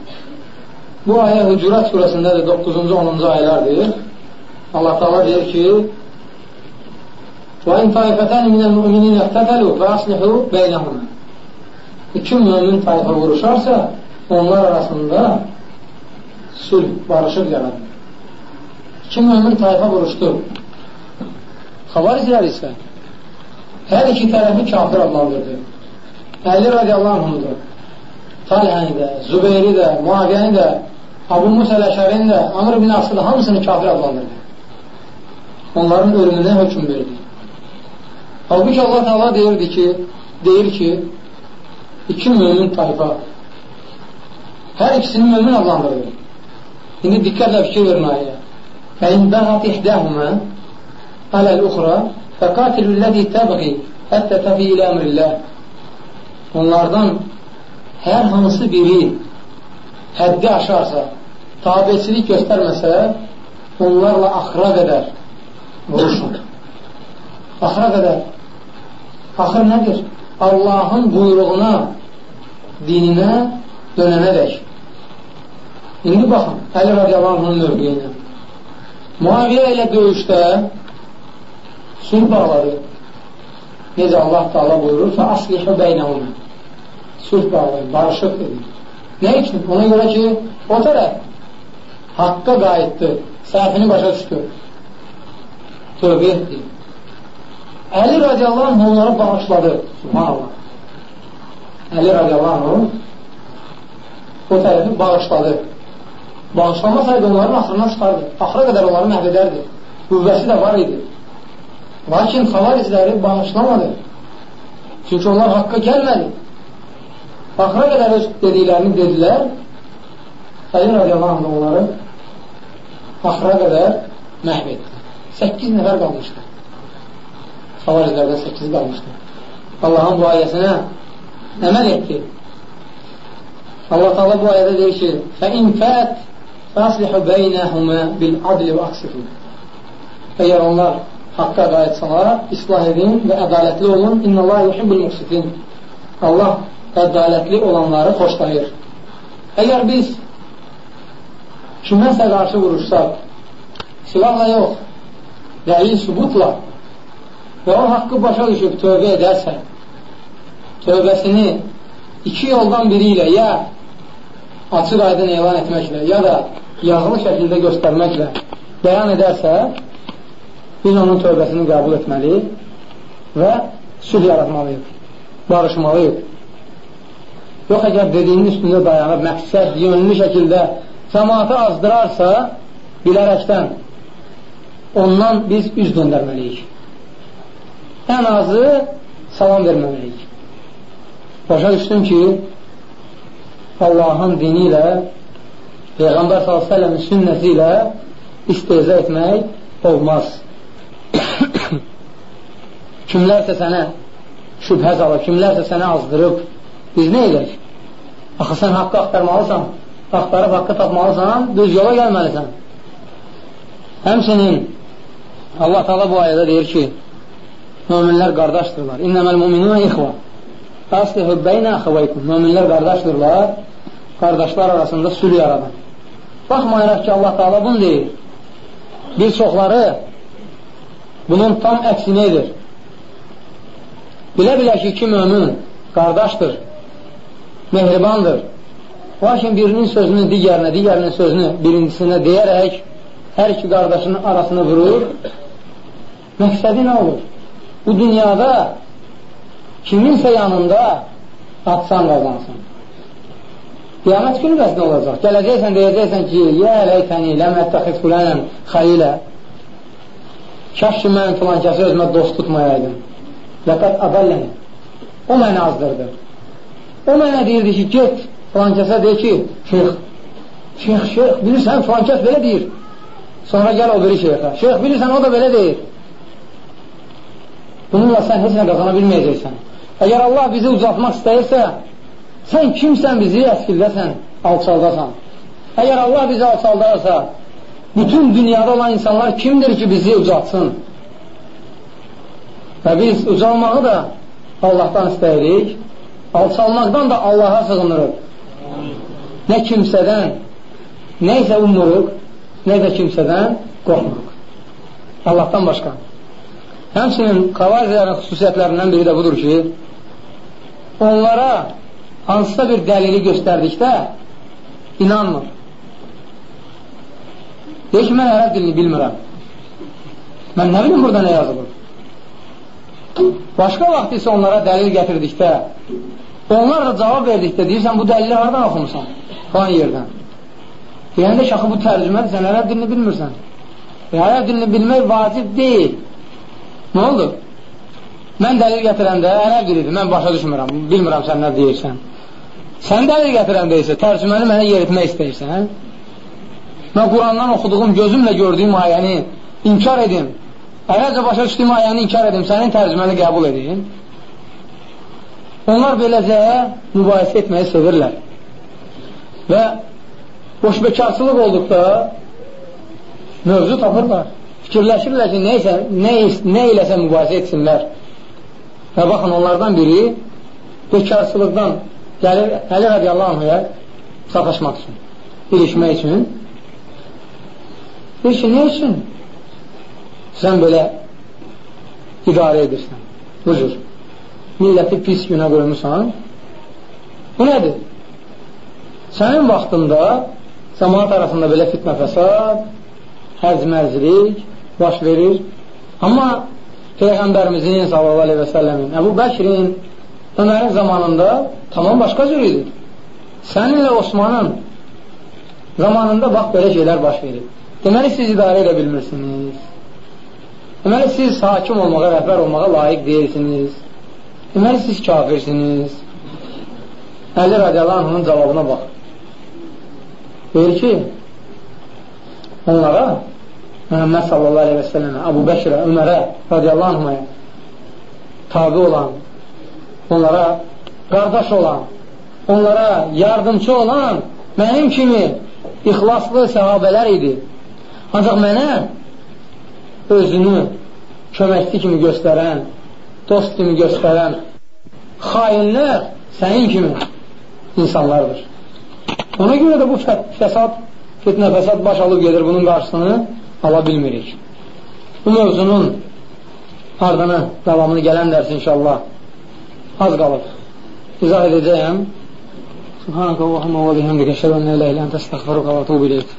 Bu ayə Hücurat surəsində də 9-cu 10-cu ayələrdir. Allah Taala deyir ki: "Və in tayfatan minəl mu'minin iqtatalu fa aslihu beynəhuma." İki mömin tayfa vuruşarsa, onlar arasında sülh, barışıq yaranır. İki mömin tayfa vuruşdu. Xavaricilər isə hər iki tərəfi kafir adlandırdı. Əli radiyallahu anhumdur. Talhəni də, Zübeyri də, Muaviyyəni də, Abu Musa Ləşərin də, Amr ibn Asıl hamısını kafir adlandırdı. Onların ölümünə hökum verdi. Halbuki Allah Teala deyirdi ki, deyir ki, iki mümin tayfa hər ikisini mümin adlandırır. İndi diqqətlə fikir verin ayəyə. فَاِنْ بَغَتْ اِحْدَهُمَا عَلَى الْاُخْرَى فَقَاتِلُ الَّذ۪ي تَبْغِي حَتَّى تَفِي اِلَى اَمْرِ اللّٰهِ Onlardan hər hansı biri həddi aşarsa, tabiçilik göstərməsə, onlarla axıra qədər vuruşun. Axıra qədər. Axır nədir? Allahın buyruğuna, dininə dönənə dək. İndi baxın, Əli radiyallahu mövqeyinə. Muaviyyə ilə döyüşdə sulh bağladı. Necə Allah Taala buyurur, "Fa aslihu beynəhuma." Sulh bağlayın, barışıq edin. Nə üçün? Ona görə ki, o tərəf haqqa qayıtdı, səhvini başa düşdü, tövbə etdi. Əli radiyallahu anh onları bağışladı. Subhanallah. Əli radiyallahu anh o tərəfi bağışladı. Bağışlamasaydı onların axırına çıxardı. Axıra qədər onları məhv edərdi. Qüvvəsi də var idi. Lakin xavaricləri bağışlamadı. Çünki onlar haqqa gəlmədi. Axıra qədər öz dediklərini dedilər. Əli radiyallahu anh onları axıra qədər məhv etdi. 8 nəfər qalmışdı. Xavariclərdən 8 qalmışdı. Allahın bu ayəsinə əməl etdi. Allah Taala bu ayədə deyir ki: "Fəin fət fəslihu beynəhumə bil adli və aqsitu." Əgər onlar haqqa qayıtsalar, islah edin və ədalətli olun. İnnəllah yuhibbul muqsitin. Allah ədalətli olanları xoşlayır. Əgər biz kiməsə qarşı vuruşsaq, silahla yox, dəlil sübutla və o haqqı başa düşüb tövbə edərsə, tövbəsini iki yoldan biri ilə ya açıq aydın elan etməklə, ya da yazılı şəkildə göstərməklə bəyan edərsə, biz onun tövbəsini qəbul etməli və sülh yaratmalıyıq, barışmalıyıq. Yox, əgər dediyinin üstündə dayanıb, məqsəd, yönlü şəkildə cəmatı azdırarsa, bilərəkdən ondan biz üz döndərməliyik. Ən azı salam verməməliyik. Başa düşdüm ki, Allahın dini ilə, Peyğəmbər s.ə.v-in sünnəsi ilə isteyza etmək olmaz. kimlərsə sənə şübhə salıb, kimlərsə sənə azdırıb, biz nə edək? Axı sən haqqı axtarmalısan, axtarıb haqqı tapmalısan, düz yola gəlməlisən. Həmsinin Allah Taala bu ayədə deyir ki, möminlər qardaşdırlar. İnnəməl mu'minuna ixva. Aslihu beynə əxavaykum. Möminlər qardaşdırlar. Qardaşlar arasında sülh yaradan. Baxmayaraq ki, Allah Taala bunu deyir. Bir çoxları bunun tam əksini edir. Bilə-bilə ki, iki mömin qardaşdır, mehribandır. Lakin birinin sözünü digərinə, digərinin sözünü birincisinə deyərək hər iki qardaşının arasını vurur. Məqsədi nə olur? Bu dünyada kiminsə yanında atsan qazansın. Qiyamət günü bəs nə olacaq? Gələcəksən, deyəcəksən ki, yə ləytəni, ləm əttəxiz fulənən xəyilə. Kaş ki, mən filan kəsi özümə dost tutmayaydım. Ləqət adəlləni. O məni azdırdı. O mənə deyirdi ki, get filan kəsə deyir ki, şeyx, şeyx, şeyx, bilirsən filan kəs belə deyir. Sonra gəl o biri şeyxə. Şeyx, bilirsən o da belə deyir. Bununla sən heç nə qazana bilməyəcəksən. Əgər Allah bizi uzatmaq istəyirsə, sən kimsən bizi əskildəsən, alçaldasan. Əgər Allah bizi alçaldarsa, bütün dünyada olan insanlar kimdir ki bizi ucatsın? Və biz ucalmağı da Allahdan istəyirik, alçalmaqdan da Allaha sığınırıq. Nə kimsədən, nə isə umuruq, nə də kimsədən qorxmuruq. Allahdan başqa. Həmçinin Kavaziyərin xüsusiyyətlərindən biri də budur ki, onlara hansısa bir dəlili göstərdikdə inanmır. Deyir ki, mən ərəb dilini bilmirəm. Mən nə bilim burada nə yazılır? Başqa vaxt isə onlara dəlil gətirdikdə, onlar da cavab verdikdə, deyirsən, bu dəlili haradan oxumusan? Falan yerdən. Deyəndə ki, axı bu tərcümədir, sən ərəb dilini bilmirsən. E, ərəb dilini bilmək vacib deyil. Nə oldu? Mən dəlil gətirəndə ərəb dilidir, mən başa düşmürəm, bilmirəm sən nə deyirsən. Sən dəlil gətirəndə isə tərcüməni mənə yeritmək istəyirsən. Mən Qurandan oxuduğum, gözümlə gördüyüm ayəni inkar edim. Ərəbcə başa düşdüyüm ayəni inkar edim, sənin tərcüməni qəbul edin. Onlar beləcə mübahisə etməyi sevirlər. Və boşbekarsılıq olduqda mövzu tapırlar. Fikirləşirlər ki, neysə, nə, nə iləsə mübahisə etsinlər. Və baxın, onlardan biri bekarsılıqdan gəlir Əli radiyallahu anhaya sataşmaq üçün, ilişmək üçün. Deyir ki, nə üçün? sən belə idarə edirsən. Bu cür. Milləti pis günə qoymusan. Bu nədir? Sənin vaxtında cəmaat arasında belə fitnə fəsad, hərc-mərcilik baş verir. Amma Peyğəmbərimizin sallallahu aleyhi və səlləmin, Əbu Bəkrin, Ömərin zamanında tamam başqa cür idi. Səninlə Osmanın zamanında bax belə şeylər baş verir. Deməli, siz idarə edə bilmirsiniz. Deməli, siz hakim olmağa, rəhbər olmağa layiq deyilsiniz. Deməli, siz kafirsiniz. Əli radiyallahu cavabına bax. Deyir ki, onlara Məhəmməd sallallahu aleyhi və səlləmə, Əbu Bəkirə, Ömərə radiyallahu anhaya tabi olan, onlara qardaş olan, onlara yardımcı olan mənim kimi ixlaslı səhabələr idi. Ancaq mənə özünü köməkçi kimi göstərən, dost kimi göstərən xainlər sənin kimi insanlardır. Ona görə də bu fəsad, fitnə fəsad baş alıb gedir, bunun qarşısını ala bilmirik. Bu mövzunun ardını, davamını gələn dərs inşallah az qalıb. İzah edəcəyəm. Subhanəkə Allahümə və bihəmdikə şəbən ilə ilə əntə əstəxfəruqə və tuğbu iləyik.